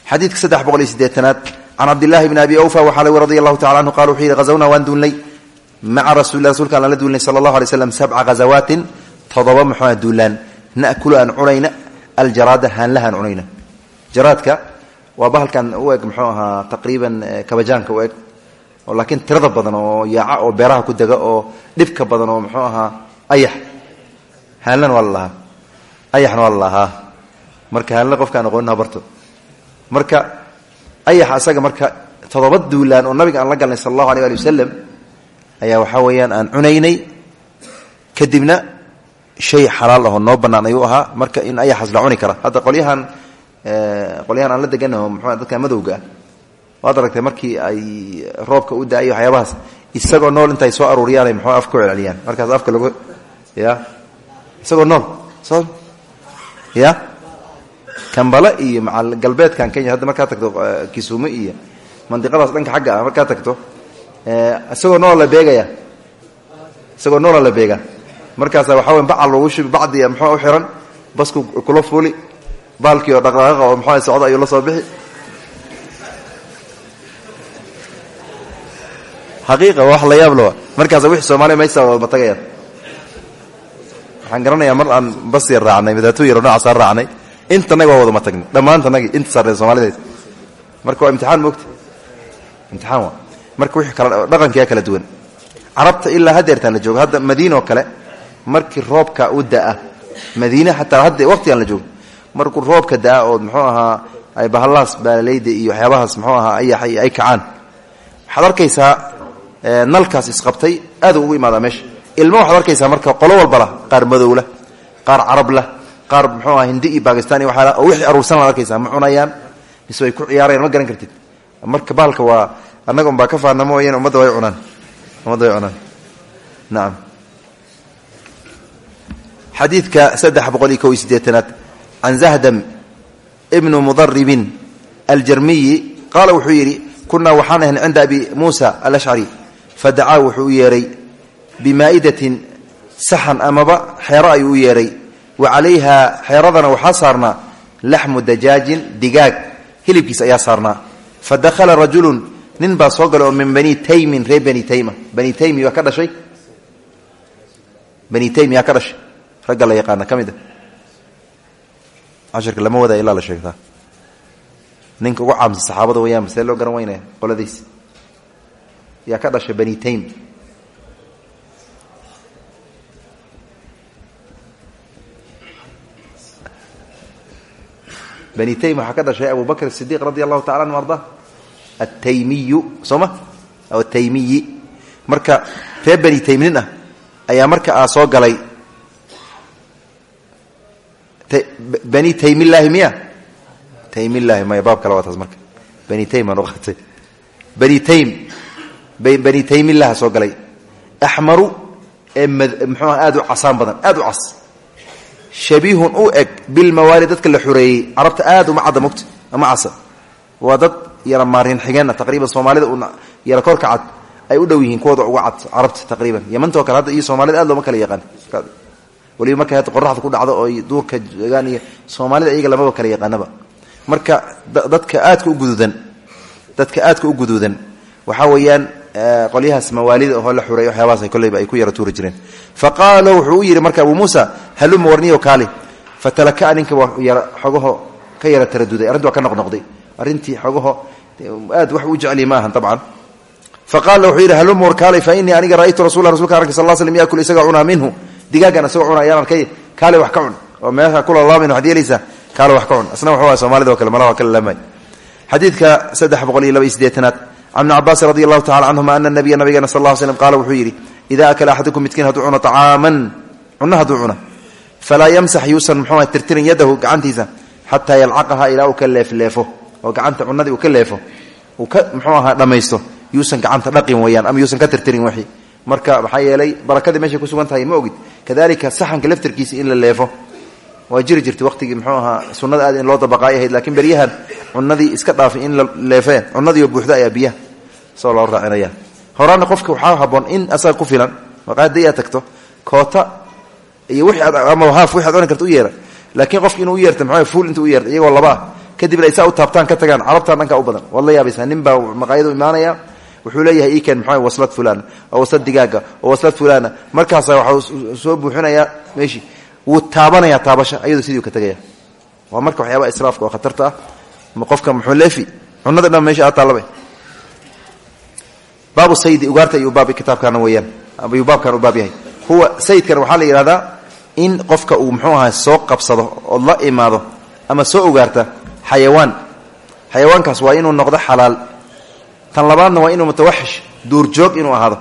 xadiidka saddex boqol iyo sideetanaad can cabdillahi bni abi awfa waxaa lagu radi allahu tacala anhu qala wuxuu yidhi hazawnaa waan duulnay maca rasuli rasulka aan la duulnay sala allahu alay slam sabca ghazawaatin toddoba muxuua duulaan na'kulu aan cunayna aljaraada haanlaha aan cunayna jaraadka waa bahalkan u eg muxuu ahaa taqriiban kabajaanka u eg laakiin tirada badan oo yaaca oo beeraha ku dega oo dhibka badan oo muxuu ahaa ayax haanlana waa la lahaa ayaxna waa la lahaa marka haanla qofkaan aqoonin habarto marka ayax asaga marka toddoba duulaan oo nabiga aan la galnay sala allahu alay ali wasalam ayaa waxaa weeyaan aan cunaynay. Kadibna shay xalaal ahoo noo bannaan ayuu ahaa. Marka in ayaxaas la cuni kara hadda qolyahan qolyahan aan la deganaho muxua dadka madowga ah waad aragtay markii ay roobka u da'ay isagoo nool intay soo aruuriyaanay muxuu afka ku markaas afka lagu ya? Isagoo nool soo? Ya kambale iyo galbeedkan kenya. Hadda markaa tagto kisuume iyo mandiqadaas dhanka xagga ah markaa tagto. Isagoo noola la beegaya. Isagoo noola la beega. Markaasa waxaa wey bacal lagu shubi bacdiya muxua u xiran. Basku kula fuuli baalkii oo dhaqdhaqaaqa oo muxua socda ayuu la soo bixi. Xaqiiqa wax la yaab lawa markaasa wixii soomaaliya maysa ma tagayaan waxaan garanayaa mar aan basi raacnay madaatu yaro noocaasaan raacnay intanaga waa wada ma tagni dhammaantanagi inta sarree soomalideed marka waa imtixaan moogta imtixaan waa. Marka wixii kala dhaqankiyaa kala duwan. Carabta ilaa hadeertaan la joogo. Hadda madiina oo kale markii roobka u da'a madiine xataa hadda waqtigaan la joogo markuu roobka da'a oo muxuu ahaa ay bahallahaas baalaleyda iyo waxyaabahaas muxuu ahaa ayax ay kacaan. Waxaad arkaysaa nalkaas isqabtay aad ugu imaadaa meesha. Ilmo waxaad marka qolo walba qaar madow lah qaar carab lah qaar muxuu aha hindi iyo bakistan oo wixii aruursan laad arkaysaa ma mise way ku ciyaarayaan ma garan kartid. Marka baalka waa annaga unbaa ka faana mooyeen ummadda way cunaan. Ummadda way cunaan. Nacam xadiidka saddex boqol iyo kow iyo siddeetanaad. Can zahdam ibnu mudaribin aljarmiyi wuxuu yidhi kunaa waxaan ahayn cinda abi muusa alashcari fadacaa wuxuu u yeeray bimaa'idatin saxan amaba xeero ayuu u wa calayha xeeradana waxaa saarnaa laxmu dajaajin digaag. Hilibkiis ayaa saarnaa. Fa dakhala rajulun nin baa soo galay min bani taymin reer bani tayma. Bani taymi waa ka bani taymi yaa ka dhashay? Ragga la yaqaana ka mid a. Cashirka la sheegtaa. Ninka ugu caamsan saxaabada wayaan see loo garan weynaya? Qoladiis. Yaa ka bani taym bani taym waxaa ka dhashay abu bakr sidiiq radi allahu tacala anhu arda? Ataymiyu soo ma marka reer bani taymnin ah marka aa soo galay. Bani taymillaahi miya? Taymillaahi maya baab kale waa marka. Bani taym uqaatay bani taym bani taymillaha soo galay. Axmaru ee mxuuha aad u badan aad u shabiihun u eg bilmawaali dadka la xureeyey carabta aad uma cadda mogta ama casa. Waa dad yara maarin xigeenna taqriiban soomaalida yara korka cad ay u dhow yihiin kuwooda uga cad carabta taqriiban. Yamantoo kale hadda iyo soomaalida aad looma kala yaqaan. Waliba markay hadda qoraxda ku dhacdo oo duurka joogaan iyo marka dadka aadka u guduudan dadka aadka u guduudan waxaa weeyaan qolyahaas mawaalida oo la xureey waxyaabahaas kolleyba ay ku yara tuuri jireen. Fa qaala wuxuu u yidhi marka abuu muusa haluma warniyo kaali. Fatalaka'a ninka yara xogaho ka yara taraduday arrinti waa ka noqnoqday. Arrintii xogaho aad wax u jeceliy ma ahan dabcan fa qaala wuxuu yidhi haluma war kaali fa innii aniga ra'aytu rasula rasulka arka sal slm yaakul isaga cunaa minhu. Digaagan isagoo cuna ayaan arkay kaale wax ka cun. Oo meesha kulalaamin waxad yeelaysaa kaale wax ka cun. Isna wuxuu aha soomaalida o kale malaha waa kala laamay xadiidka saddex boqol iyo laba iyo sideetanaad can ibni cabaasin radi allahu tacala canhuma ana nabiya nabigeena sal lla slm qaala wuxuu yidhi idaa akala axadukum midkiin hadduu cuno طacaaman cuno hadduu cuna falaa yamsax yuusan muxuuha tirtirin yadahu gacantiisa xataa yalcaqaha ilaa uu ka leefleefo oo gacanta cunadii uu ka leefo uu ka muxuu ahaa dhammaysto yuusan gacanta dhaqin weyaan ama yuusan ka tirtirin wixii marka maxaa yeelay barakadii meeshay kusugan tahay ma ogid kadalika saxanka laftarkiisa in la leefo waa jiri jirtay waqtigii muxuu ahaa sunnada aad in loo dabaqaay ahayd laakiin beryahan cunadii iska dhaafay in leefee cunadiioo buuxda ayaa biyaha soo loo raacinaya. Horaana qofka waxaa haboon in asaga ku filan maqaadii aad tagto koota iyo aad ama haaf wixi ad cuni karta u yeera laakiin qofki inuu u yeerta fuul intuu u yeerta iyagoo laba ah kadibna u taabtaan ka tagaan carabtaan dhankaa u badan. Waad la yaabaysaa nin baa imaanaya wuxuu leeyahay iken maxaa waslad fulana oo waslad digaaga? Oo waslad fulana markaasa waxau soo buuxinayaa meeshii wuu taabanaya taabasha ayadoo sidii ka tegaya waa marka waxyaabaa israafka oo khatarta ah qofka muxuu leefi? Cunada dhan meesha aad taallaba baabu saydi ugaarta ayuu baab kitaabkaana weeyaan. Ayuu baabkan u baab yahay. Huwa sayidkan waxaa la yidhahdaa in qofka uu muxuu ahaa soo qabsado ood la imaado ama soo ugaarta xayawaan. Xayawaankaas waa inuu noqdo xalaal. Tan labaadna waa inuu mutawaxish duurjoog inuu ahaado.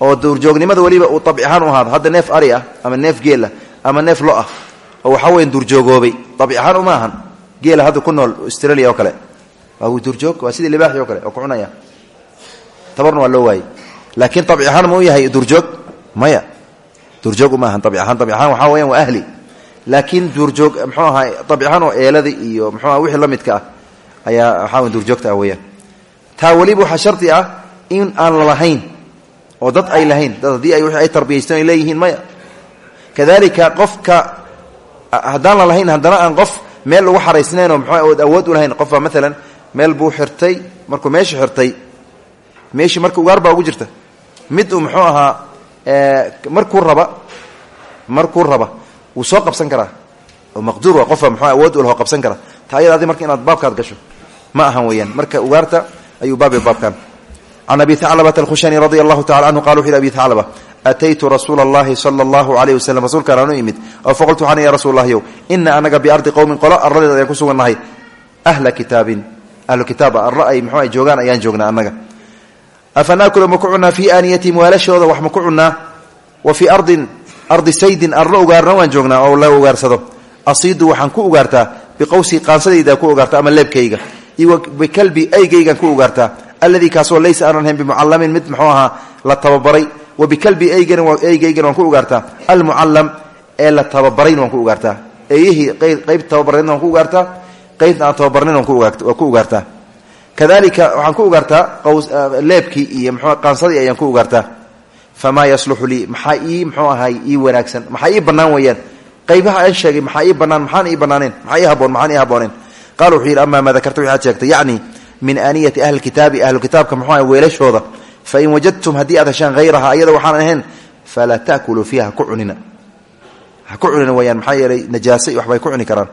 Oo duurjoognimada weliba uu abci u ahaado. Hadda neef ari ah ama neef geelah ama neef lo ah oo waxaa weyan duurjoogoobay abci ahaan uma geela hadda ku nool australia oo kale. Waa duurjoog waa sidii libaaxi oo kale oo ku cunaya. Tabarna waa loo laakiin abci ahaan ma yahay duurjoog maya. Duurjoog uma ahan abci ahaan abci ahaan waxaa weyaan waa ahli. Laakiin duurjoog mxuu ahaa abci ahaan oo eelada iyo mxuu aha wixii la midka ah ayaa waxaa duurjoogta ah taa weliba waxaa shardi ah in aan lalahayn oo dad ay lahayn dad ay tarbiyaysteen ay leeyihiin maya. Kadalika qofka haddaan la lahayn haddana aan qof meel lagu xaraysnaynoo mxuu ood awood u lahayn qofbaa maalan meel buu xirtay markuu meesha xirtay meeshii marka ugaar baa ugu jirta. Mid uu muxuu ahaa markuu raba markuu raba wuu soo qabsan karaa. Oo maqduur waa qofba muxuu awood u laho qabsan kara ta ayadaadi marka inaad baabkaad gasho ma ahan weeyaan. Marka ugaarta ayuu baabya baabkan. Can abi aclabata alkhushani radi allahu tacala canhu qala wuxu yhi abi aclaba ataytu rasuula allahi sala allahu alayh waslm rasuulkaan aanu imid oo faqultu waxaan ya rasul lahyow ina anaga biardi qowmin qolo arladeed ayaan ku sugannahay ahla kitaabin ahlu kitaaba arla ay mxuu ay joogaan ayaan joognaa annaga afanakulu ma ku cunnaa fii aaniyatihim waalashooda wax ma ku cunnaa wa fii ardin ardi saydin arlo ugaarna waan joognaa oo la ugaarsado asiidu waxaan ku ugaartaa biqowsi qaansadayda ku ugaarta ama leebkayga iyo bikalbi aygaygaan ku mid muxuu la tababaray wa bikalbi aygaygan waan ku ugaartaa. Almucallam ee la tababarayna waan ku ugaartaa. Eeyihii qayb tababarnaydna waan ku ugaartaa. Qaybna aan tababarnayn waan ku ugaartaa. Kadalika waxaan ku ugaartaa leebkii iyo mxu qaansadii ayaan ku ugaartaa. Famaa yasluxu lii maxaa ii mxuu ahay ii wanaagsan? Maxaa ii bannaan weeyaan? Qaybaha aan sheegay maxaa ii bannaan maxaan ii bannaaneen maxaa ii haboon maxaan ii habooneen qala wuxuu yidhi amaa maa dakarta waxaad sheegtay yacni min aaniyati ahli kitaabi ahlu kitaabka muxuu ahay weelashooda fain wajadtum haddii aad heshaan hayraha ayada waxaan ahayn falaa takuluu fiiha haku cunina ha ku cunina weyaan maxaa yeelay najaasa iyo waxbay ku cuni karaan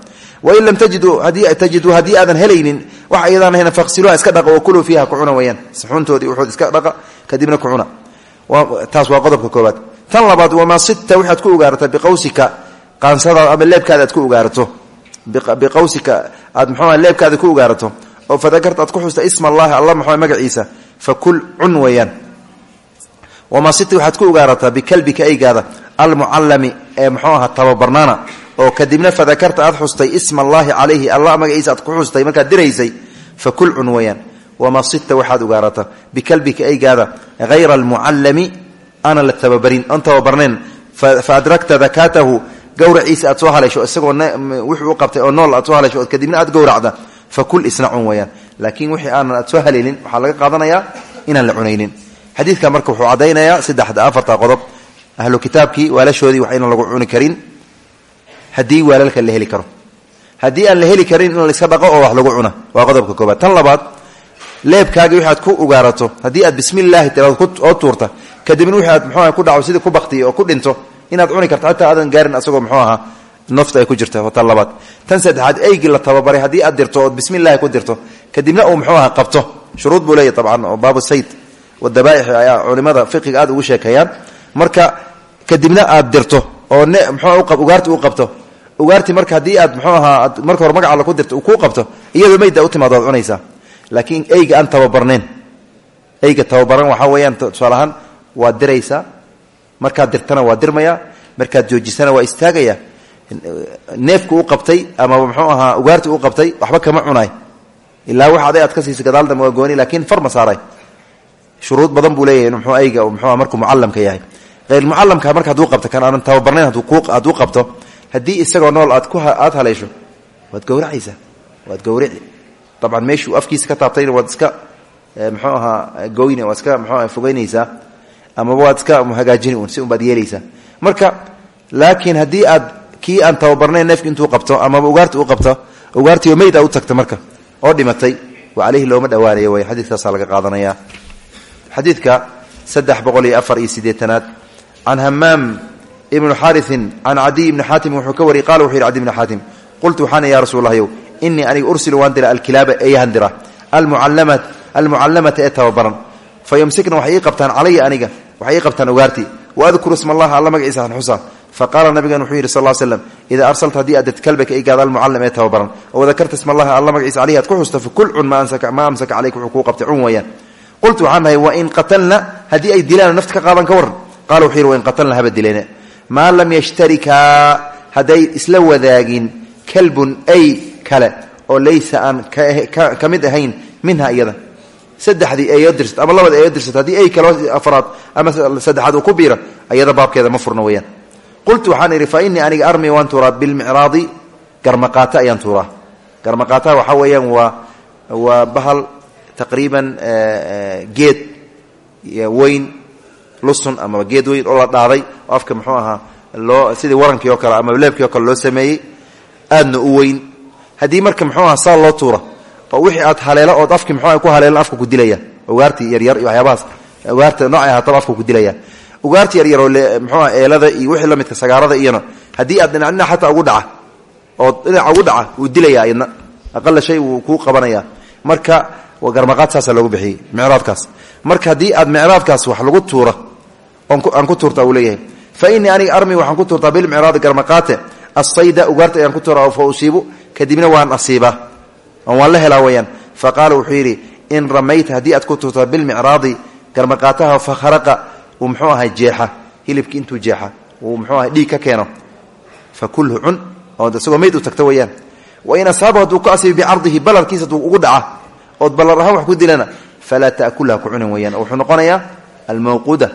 wain lam tajiduu haddii tajiduu haddii aadan helaynin wax ayadaan ahayn faqsiluuha iska dhaqa wakuluu fiiha ku cuna weyaan saxuuntoodii wuxuud iska dhaqa kadibna ku cuna taas waa qodobka koobaad tan labaad wamaa sidta waxaad ku ugaarata biqawsika qaansadaada ama leebkaada aad ku ugaarato biqawsika aad magaciisa fa kul cun weeyaan. Wamaa siti waxaad ku ugaarataa bikalbika eygaada almucallami ee muxuu aha tababarnaana oo kadibna fadakarta aad xustay isma allaahi calayhi alla magaciisa aad ku xustay markaad diraysay fa kul cun weeyaan. Wamaa sita waxaad ugaarataa bikalbika eygaada hayra almucallami aanan la tababarin oon tababarnayn. Fa adragta dakaatahu gawraciisa aad soo haleesho isagoo wuxuu u qabtay oo nool aad soo laakiin wixii aanan aad soo haleelin waxaa laga qaadanayaa inaan la cunaynin. Xadiidka marka wuxuu caddaynayaa saddexda afarta qodob. Ahlu kitaabkii waalashoodii wax inaan lagu cuni karin. Haddii waalalka la heli karo. Haddii aan la heli karin in laiska dhaqo oo wax lagu cuna waa qodobka koobaad tan labaad leebkaagii wixi ku ugaarato. Haddii aad bismillaahi tiraado oo tuurta kadibna wixii aad ku dhaco sidii ku baktiyo oo ku dhinto inaad cuni karto xataa aadan gaarin asagoo muxuu ahaa nafta ay ku jirta tan labaad. Tan saddexaad eygii la tababaray haddii aad dirto ood ku dirto kadibna uu muxuu aha qabto. Shuruud buu leeyahy tabcan sayd. Wadabaaix ayaa culimada fiqiga aad ugu sheekeeyaan marka kadibna aad dirto oo mxu ugaarti u qabto. Ugaarti marka haddii aad mxuu ahaa marka hore magac alla ku dirto uu kuu qabto iyadoo mayda u timaado ad cunaysaa. Laakiin eyga aan tababarnayn. Eyga tababaran waxaa weeyaan tusaale ahaan waad diraysaa. Dirtana waa dirmaya. Markaad joojisana waa istaagaya neefku u qabtay ama mxuu ahaa ugaarti u qabtay waxba kama cunaay ilaa wax aday aad ka siisa gadaal dambe waa gooni lakiin farma saaray. Shuruud badan buu leeyahay mxuu ayga mxuu markuu mucallamka yahay. Hayr mucallamka marka hadduu qabto kan aanan tababarnayn hadduu qabto haddii isagoo nool aad ku aad haleesho waad gowracaysaa waad gowrici. Dabcan meeshuu afkiisa ka taabtayna waad iska mxuu ahaa goyne waad iska mxuu aha fogeynaysaa amaba waad iska hagaajini si unbaad yeelaysaa. Marka laakiin haddii aad kii aan tababarnayn neefki intuu qabto amaba ugaarti u qabto ugaartioo meyd a u tagta marka oo dhimatay. Wa caleyhi looma dhawaanayo way xadiiskaasaa laga qaadanaya. Xadiidka saddex boqol iyo afar iyo sideetanaad can hamaam ibnu cadiy wuxuu ka wariyey qala wuxu yidhi cadi ibni xaatim qultu waxaana ya rasuul lahyow inii ursilu waan dira alkilaaba eeyahan dira almucallamata ee tababaran. Fa yumsikna waxay ii aniga waxay ii ugaartii. Waadkuru isma allaha alla magaciisa an faqaala nabigan wuxuu yidhi sal slam idaa arsalta haddii aad kalbaka igaada almucallam ee tababaran oo dakarta isma allahi alla magaciisa caleyhi aad ku xusta fakul cun maa amsaka caleyka wuxuu kuu qabtay cun weeyaan qultu waxaan dhahay wain qatalna haddii ay dilaan nafta ka qaadan ka waran qala wuxuu yidhi wain qatalna haba dileen maa lam yashtarikaa hadday isla wadaagin kalbun ay kale oo laysa aan ka mid ahayn minha iyada saddexdii eeyo dirsat ama labada eeyo dirsat haddii ay kale afraad ama saddexaad uu ku biira qultu waxaan idhi fa inii aniga armi waan tuuraa bilmicraadi garmaqaata ayaan tuuraa garmaqaataha waxaa weeyaan waa waa bahal taqriiban geed weyn lusun amaba geed weyn oo la dhaaday oo afka muxuu ahaa loo sidii warankii oo kale ama leebkii oo kale loo sameeyey aadna u weyn haddii marka muxuu aha saa loo tuura oo wixii aad haleelo ood afki muxuu ku haleelan afka ku dilaya ugaartii yaryar iyo waxyaabahaas ugaarta noocay ahaataba afka ku dilaya ugaarta yaryar oo muxuuaha eelada iyo wixii la midka sagaarada iyana haddii aad dhinac dhinac ugu dhaca oo dhinaca ugu dhaca wuu dilaya ayadna aqala shay wuu kuu qabanaya marka garmaqaad saasa loogu bixiyey marka haddii aad micraadkaas wax lagu tuura aan ku tuurta uu leeyahay fa inii aniga armi waxaan ku tuurtaa bilmicraadi garmaqaate asayda ugaarta ayaan ku tuura fa usiibu kadibna waan asiibaa waan la helaa weyaan fa qaala in ramayta haddii aad ku tuurtaa bilmicraadi garmaqaataha fa kharaqa uu muxuu ahay jeexa hilibki intuu jeexa uu muxuu ahay dhiig ka keeno. Fa kulhu cun oo isagoo meyd u tagta weyaan wain asaaba hadduu ku asiiba bicardihi balarkiisa hadduu ugu dhaca ood ballar ahaan wax ku dilana falaa ta'kulha ku cunin weyaan wuxuu noqonayaa almawquuda.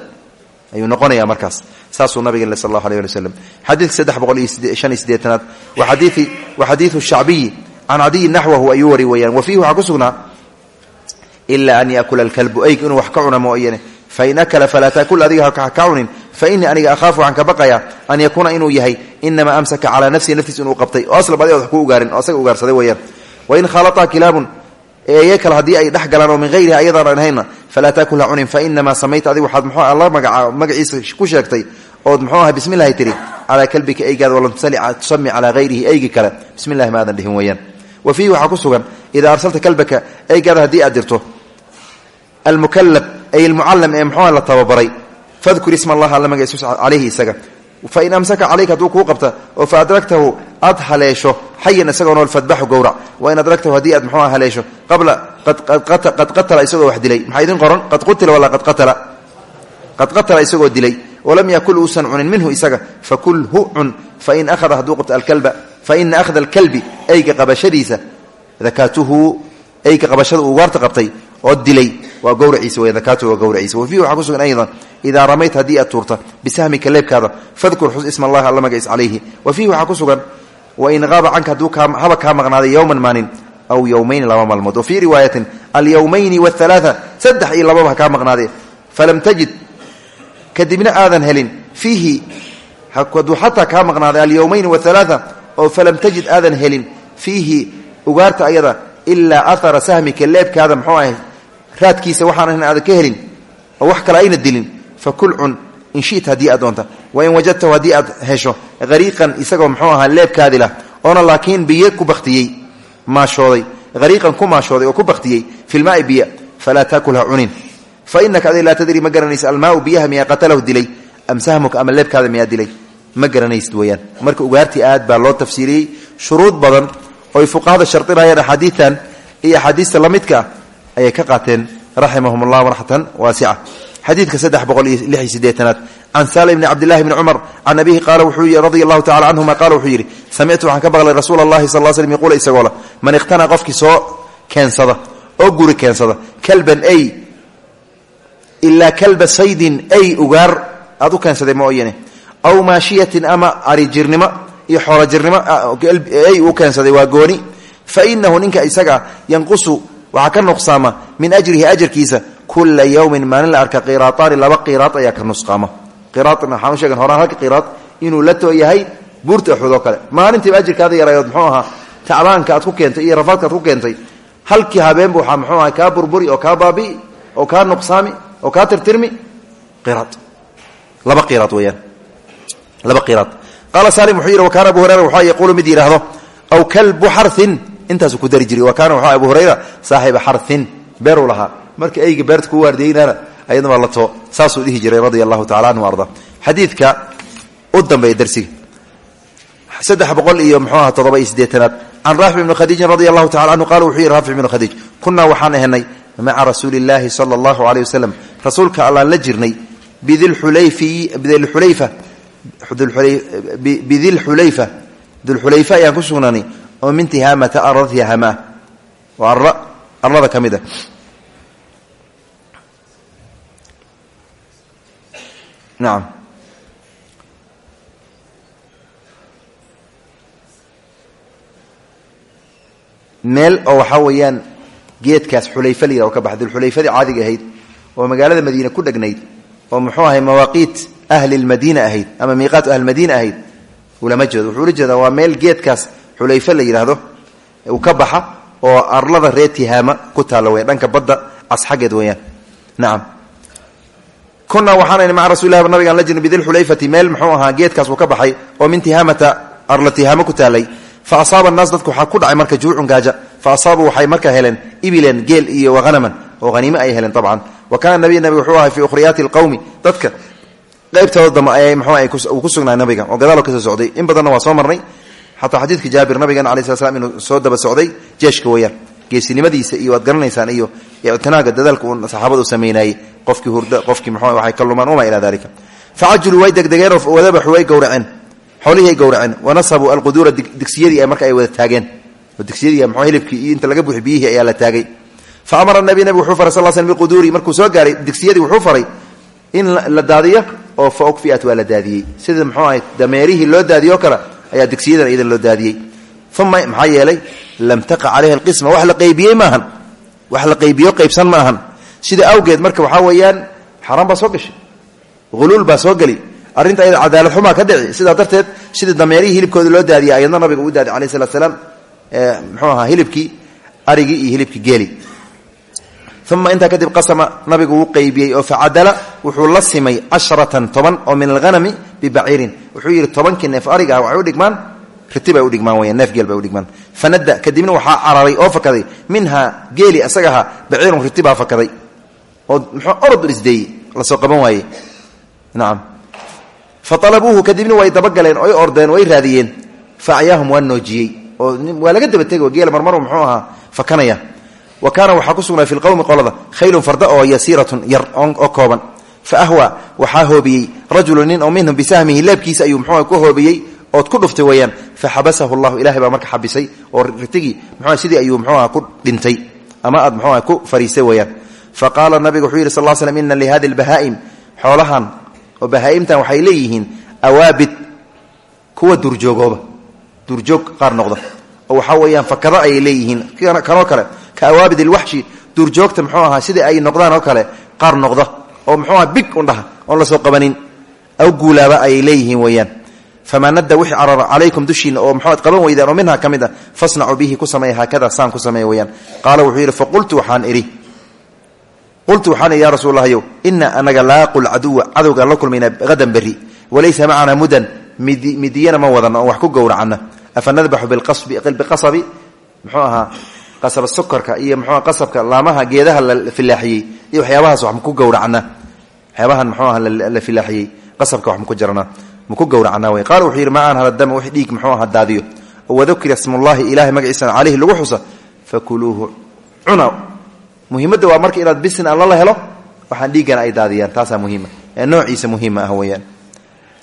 Ayuu noqonaya markaas. Saasuu nabig sal allahu aleh ali waslem xadiidka saddex boqol iyo shan iyo sideetanaad wa xadiidu shacbiyi can cadiyi naxwahu ayuu wari weyaan wa fiihi waxaa ku sugnaa ila an yaakula alkalbu. Eyg inuu wax ka cuna mooyane fain akala falaa taakul adiga haka cunin fainii aniga ahaafu waxaan ka baqaya an yakuuna inuu yahay inamaa amsaka calaa nafsihi naftiis inuu qabtay oo aslab adiga wax ku ugaarin oo asaga ugaarsaday weyaan wain khaalataha kilaabun eeye kale haddii ay dhex galaan oo min hayriha ayadaan aan ahayna falaa taakulha cunin fainamaa samayta adigu waxaad mxuu alla magaca magaciisa ku sheegtay ood muxuu aha bismi llahi tiri calaa kalbika eygaada walam tusami calaa hayrihi eygi kale bismi llahi ma aadan dhihin weyaan ay almucallam ee muxuuha la tababaray. Fadkur isma allah alla magaciisus caleyhi isaga. Fain amsaka calayka hadduu kuu qabta oo fa adragtahu aad haleesho xayan isagoo nool fadbaxu gowrac. Wa in adragtahu haddii aad muxuu haleesho qabla qad qatala isagoo wax dilay. Maxaa idin qoran? Qad qutila walaa qad qatala? Qad qatala isagoo dilay. Walam yakul uusan cunin minhu isaga fakulhu cun. Fain ahada hadduu qabto alkalba faina ahda alkalbi eyga qabashadiisa dakaatuhu eyga qabashada oo dilay. Waa gowraciisa wey dakaatuhu waa gowraciisa wa fiihi waxaa ku sugan aydan idaa ramayt haddii aad tuurta bisahmika leebkaada fadkur xus isma allahi alla magaciis calayhi. Wa fiihi waxaa ku sugan wain qaaba canka hadduu haba kaa maqnaaday yowman maalin aw yowmayni laba maalmood. Wa fii riwaayatin alyowmayni waalaaa saddex iyo lababa ha kaa maqnaadee falam tajid kadibna aadan helin fiihi hadduu xataa kaa maqnaaday alyowmayni waalaaa oo falam tajid aadan helin fiihi raadkiisa waxaan ahayn aadan ka helin oo wax kale ayna dilin. Fakul cun in shita haddii aad doonta. Wain wajadtahu haddii aad hesho hariiqan isagoo muxuu ahaa leebkaadi lah laakiin biyo ku baktiyey maashooday. Hariiqan ku maashooday oo ku baktiyey filmaai biya falaa taakulha cunin. Fa inaka adi laa tadri ma garanaysa almaau biyaha qatalahu dilay am sahmuka ama leebkaada miyaa dilay? Ma garanaysid marka ugaartii aad baa loo tafsiiriyey shuruud badan oy fuqahada shardinayaan axaadiitan iyo axaadiista la midka ah ayay ka qaateen raximahum allah raxmatan waasica xadiidka saddex boqol iyo lix iyo sideetanaad can salim bni cabdillahi bni cumar can abihi qaala wuxuu yii radia ka maqlay rasuula allahi sal l slm yaquula man ikhtanaa qofkii soo keensada oo guri keensada kalban ay ilaa kalba saydin ay ugaar aad u keensaday mooyane aw maashiyatin ama arijirnimo iyo xoolojirnimo ay u keensaday waa gooni fa inahu ninka isaga yanqusu waxaa ka nuqsaama min ajrihi ajarkiisa kula yowmin maalin la arka qiraataani laba qiraad ayaa ka nusqaama. Qiraadna waxaan u sheegan horaan halka qiraad inuu la too yahay buurta axud oo kale. Maalintiiba ajirkaada yarayood muxuu ahaa tacbaanka aad ku keentay iyo rafaadka aad ku keentay halkii habeenba waxaa muxuu aha kaa burburi oo kaa baabi'i oo kaa nuqsaami oo kaa tirtirmi qiraad laba qiraad weyaan laba qiraad intaasuu ku dari jiray. Wa kaana waxaa abu hurayra saaxiba xarin beeruu lahaa. Marka eyga beerta ku waardiyeynana ayadna waa la too saasuu dhihi jiray radia allahu tacala anhu arda. Xadiidka u dambeeya darsiga saddex boqol iyo muxuu aha toddoba iyo sideetanaad can raafic ibni khadiijin radia allahu tacala anhu qala wuxuu yihi raafic ibnu khadiij kunaa waxaan ahenay maca rasuuli illaahi sala allahu aleyh wasalam rasuulka allaan la jirnay bidilxulayfa bidilxulayfa dulxulayfa ayaan ku sugnaanay oo min tihaamata arada tihaama ah waa ar arlada ka mid a meel oo waxaa weeyaan geedkaas xulayfa la ka baxa dulxulayfadii caadiga ahayd oo magaalada madiine ku dhegnayd oo muxuu ahay mawaaqiit ahli lmadiina ahayd ama miiqaatu ahlmadiina ahayd ulama jeedo. Wuxuu ula jeedaa waa meel xulayfa la yidhaahdo ka baxa oo arlada reer tihaama ku taalla weya dhanka badda cas xaggeed weeyaan nacam kunaa waxaanayna maca rasulilah nabigaan la jirnay bidilxulayfati meel muxuu ahaa geedkaas uu ka baxay oo min tihaamata arla ku taalay fa asaaba annaas dadku waxaa ku dhacay marka juucun gaaja. Fa asaabuu waxay marka heleen ibilen geel iyo wahanaman oo haniime ay heleen dabcan. Wa kaana nabiy nabiga wuxuu ahay fii ukhriyaati alqowmi dadka qaybtooda dambe ayay mxuu uu ku sugnaa nabiga oo gadaalo ka soo socday. In badanna waa soo marnay xataa xadiidka jaabir nabigeena alai sla slam inuu soo daba socday jeeshka weeyaan geesinimadiisa iyo waad garanaysaan iyo ictinaaga dadaalka uu saxaabadu samaynayey qofkii hurda qofkii mxuu waxay ka uma ilaa dalika facajuluu way degdegeenoo wadabaxu way gowraceen. Xoolihii ay gowraceen wanasabuu alquduura digsiyadii wada taageen. Oo digsiyadii iyo inta laga biyihii ayaa la taagay. Fa amara nabi nabigu wuxuu faray sal sl biquduuri markuu soo gaaray digsiyadii wuxuu faray in la daadiyo oo fa ukfiat waa la sida mxuu ahay loo daadiyoo kale ayaa digsiyadan iyadan loo daadiyey. Uma maxaa yeelay lam taqa calayha alqisma wax la qaybiyey maahan. Wax la qaybiyo qaybsan ma ahan sida awgeed marka waxaa weeyaan xaaraan baa soo gashay. Huluul baa soo geli. Arrinta ayada cadaalad xumaa ka dhici. Sidaa darteed sida dameerihii hilibkooda loo daadiyay ayadna nabiga uu daadiy alayh salat slaam mxuu ahaa hilibkii arigii iyo hilibkii geeli uma intaa kadib qasama nabigu wuu qaybiyey oo facadala wuxuu la simay casharatan toban oo min alhanami bibaciirin. Wuxuu yidhi tobankii neef ariga ah waxay udhigmaan riti bay udhigmaan weyaan neef geel bay udhigmaan fanada kadibna waxaa cararay oo fakaday. Minhaa geeli isaga ahaa baciirun fakaday. Oo muxuu orod isdeeyey? Lasoo qaban waaye nacam fa kadibna way dabagaleen oy ordeen way raadiyeen. Fa acyaahum waa oo waa laga dabatego geela muxuu ahaa fakanaya wa kaana waxaa ku sugnaa fi lqowmi qolada khaylun farda oo yasiiratun yar oo kooban. Fa ahwa waxaa hoobiyey rajulu nin oo minhum bisahmihi leebkiisa ayuu muxuu ku hoobiyey ood ku dhuftay weeyaan. Fa xabasahu llahu ilahay baa marka xabisay oo ritigii muxuu sidii ayuu muxuuaha ku dhintay ama aad muxuuaha ku fariistay weeyaan. Fa qaala nabiga wuxuu yidhi sal l slm ina lihadi lbahaa'im xoolahan oo bahaa'imtan waxay leeyihiin awaabid kale ka awaabid ilwaxshi duurjoogta muxuu ahaa sidai ay noqdaan oo kale qaar noqda oo muxuu aha big undhaha oon la soo qabanin. Aw guulaaba ayay leeyihiin weeyaan. Famaa nadda wixii carara calaykum dushiina oo muxuad qaban weydaan oo minha ka mid a fasnacuu bihi ku sameeya haakada saan ku sameeya weyaan qaala wuxuu yidhi faqultu waxaan idhi. Qultu waxaan idhi ya rasuul lahyow ina anaga laaqu lcaduwa cadowgaan la kulmayna hadan berri walaysa macanaa mudan midiyana ma wadan wax ku gowracana. Afa nadbaxu biqasabi muxuu ahaa qasab sokorka iyo mxua qasabka laamaha geedaha la filaaxiyey iyo waxyaabahaas wax maku gowracna. Waxyaabahan mxuu aha la filaaxiyey. Qasabka wax maku jarana. Maku gowracna wey qaala wuxuu yidhi ma aan wix dhiig muxuu aha daadiyo. Oo wadukira smullahi ilahay magaciisana caleyhi lagu xusa fakuluuhu cuna. Muhiimadda waa marka inaad bisin alla la helo waxaan dhiiggana ay daadiyaan. Taasaa muhiima. Ee noociisa muhiima ah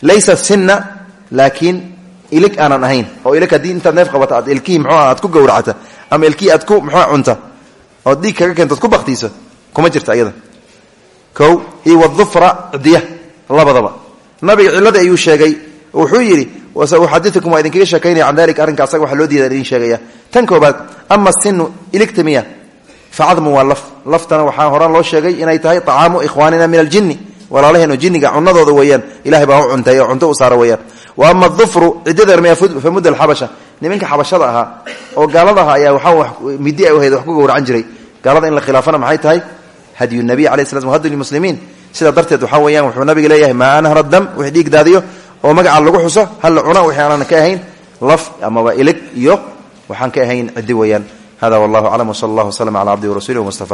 laysa sinna laakiin ilig aanan ahayn. Oo ilig haddii neef qabata aad ilkihii mxuu aad ku gowracata ama ilkihii aad ku muxua cunta. Ood dhiig kaga keento ad ku baktiisa kuma jirta iyada kow iyo wadufra cidiya labadaba. Nabiga cilladii ayuu sheegay. Wuxuu yidhi uxadiukum waa idinkaga sheekaynaya can dalika arrinka asaga waxa loo diida idin sheegaya. Tan koobaad ama sinu iligta miya. Facadmu waa laf. Laftana waxaa horaan loo sheegay inay tahay acaamu ikhwaanina min aljinni walaalaheenoo jinniga cunadooda weeyaan ilahay baa u cuntay oo cunto u saara weeyaan. Wa ama adufru ciddada miya famudda alxabasha. Niminka xabashada ahaa oo gaalada ahaa ayaa waxaa midi ay ahayd wax ku gowracan jiray. Gaalada in la khilaafana maxay tahay? Hadyu nabiy alay sla hadi lmuslimiin sidaa darteed waxaa weyaan wuxuu nabiga leeyahay maa anhara dam wix dhiig daadiyo oo magaca lagu xuso hal la cuna wixii aanan ka ahayn laf amaba ilig iyo waxaan ka ahayn ciddi weeyaan. Hada wallahu aclam wsala allah wslm cala cabdihi warasuulih mustafa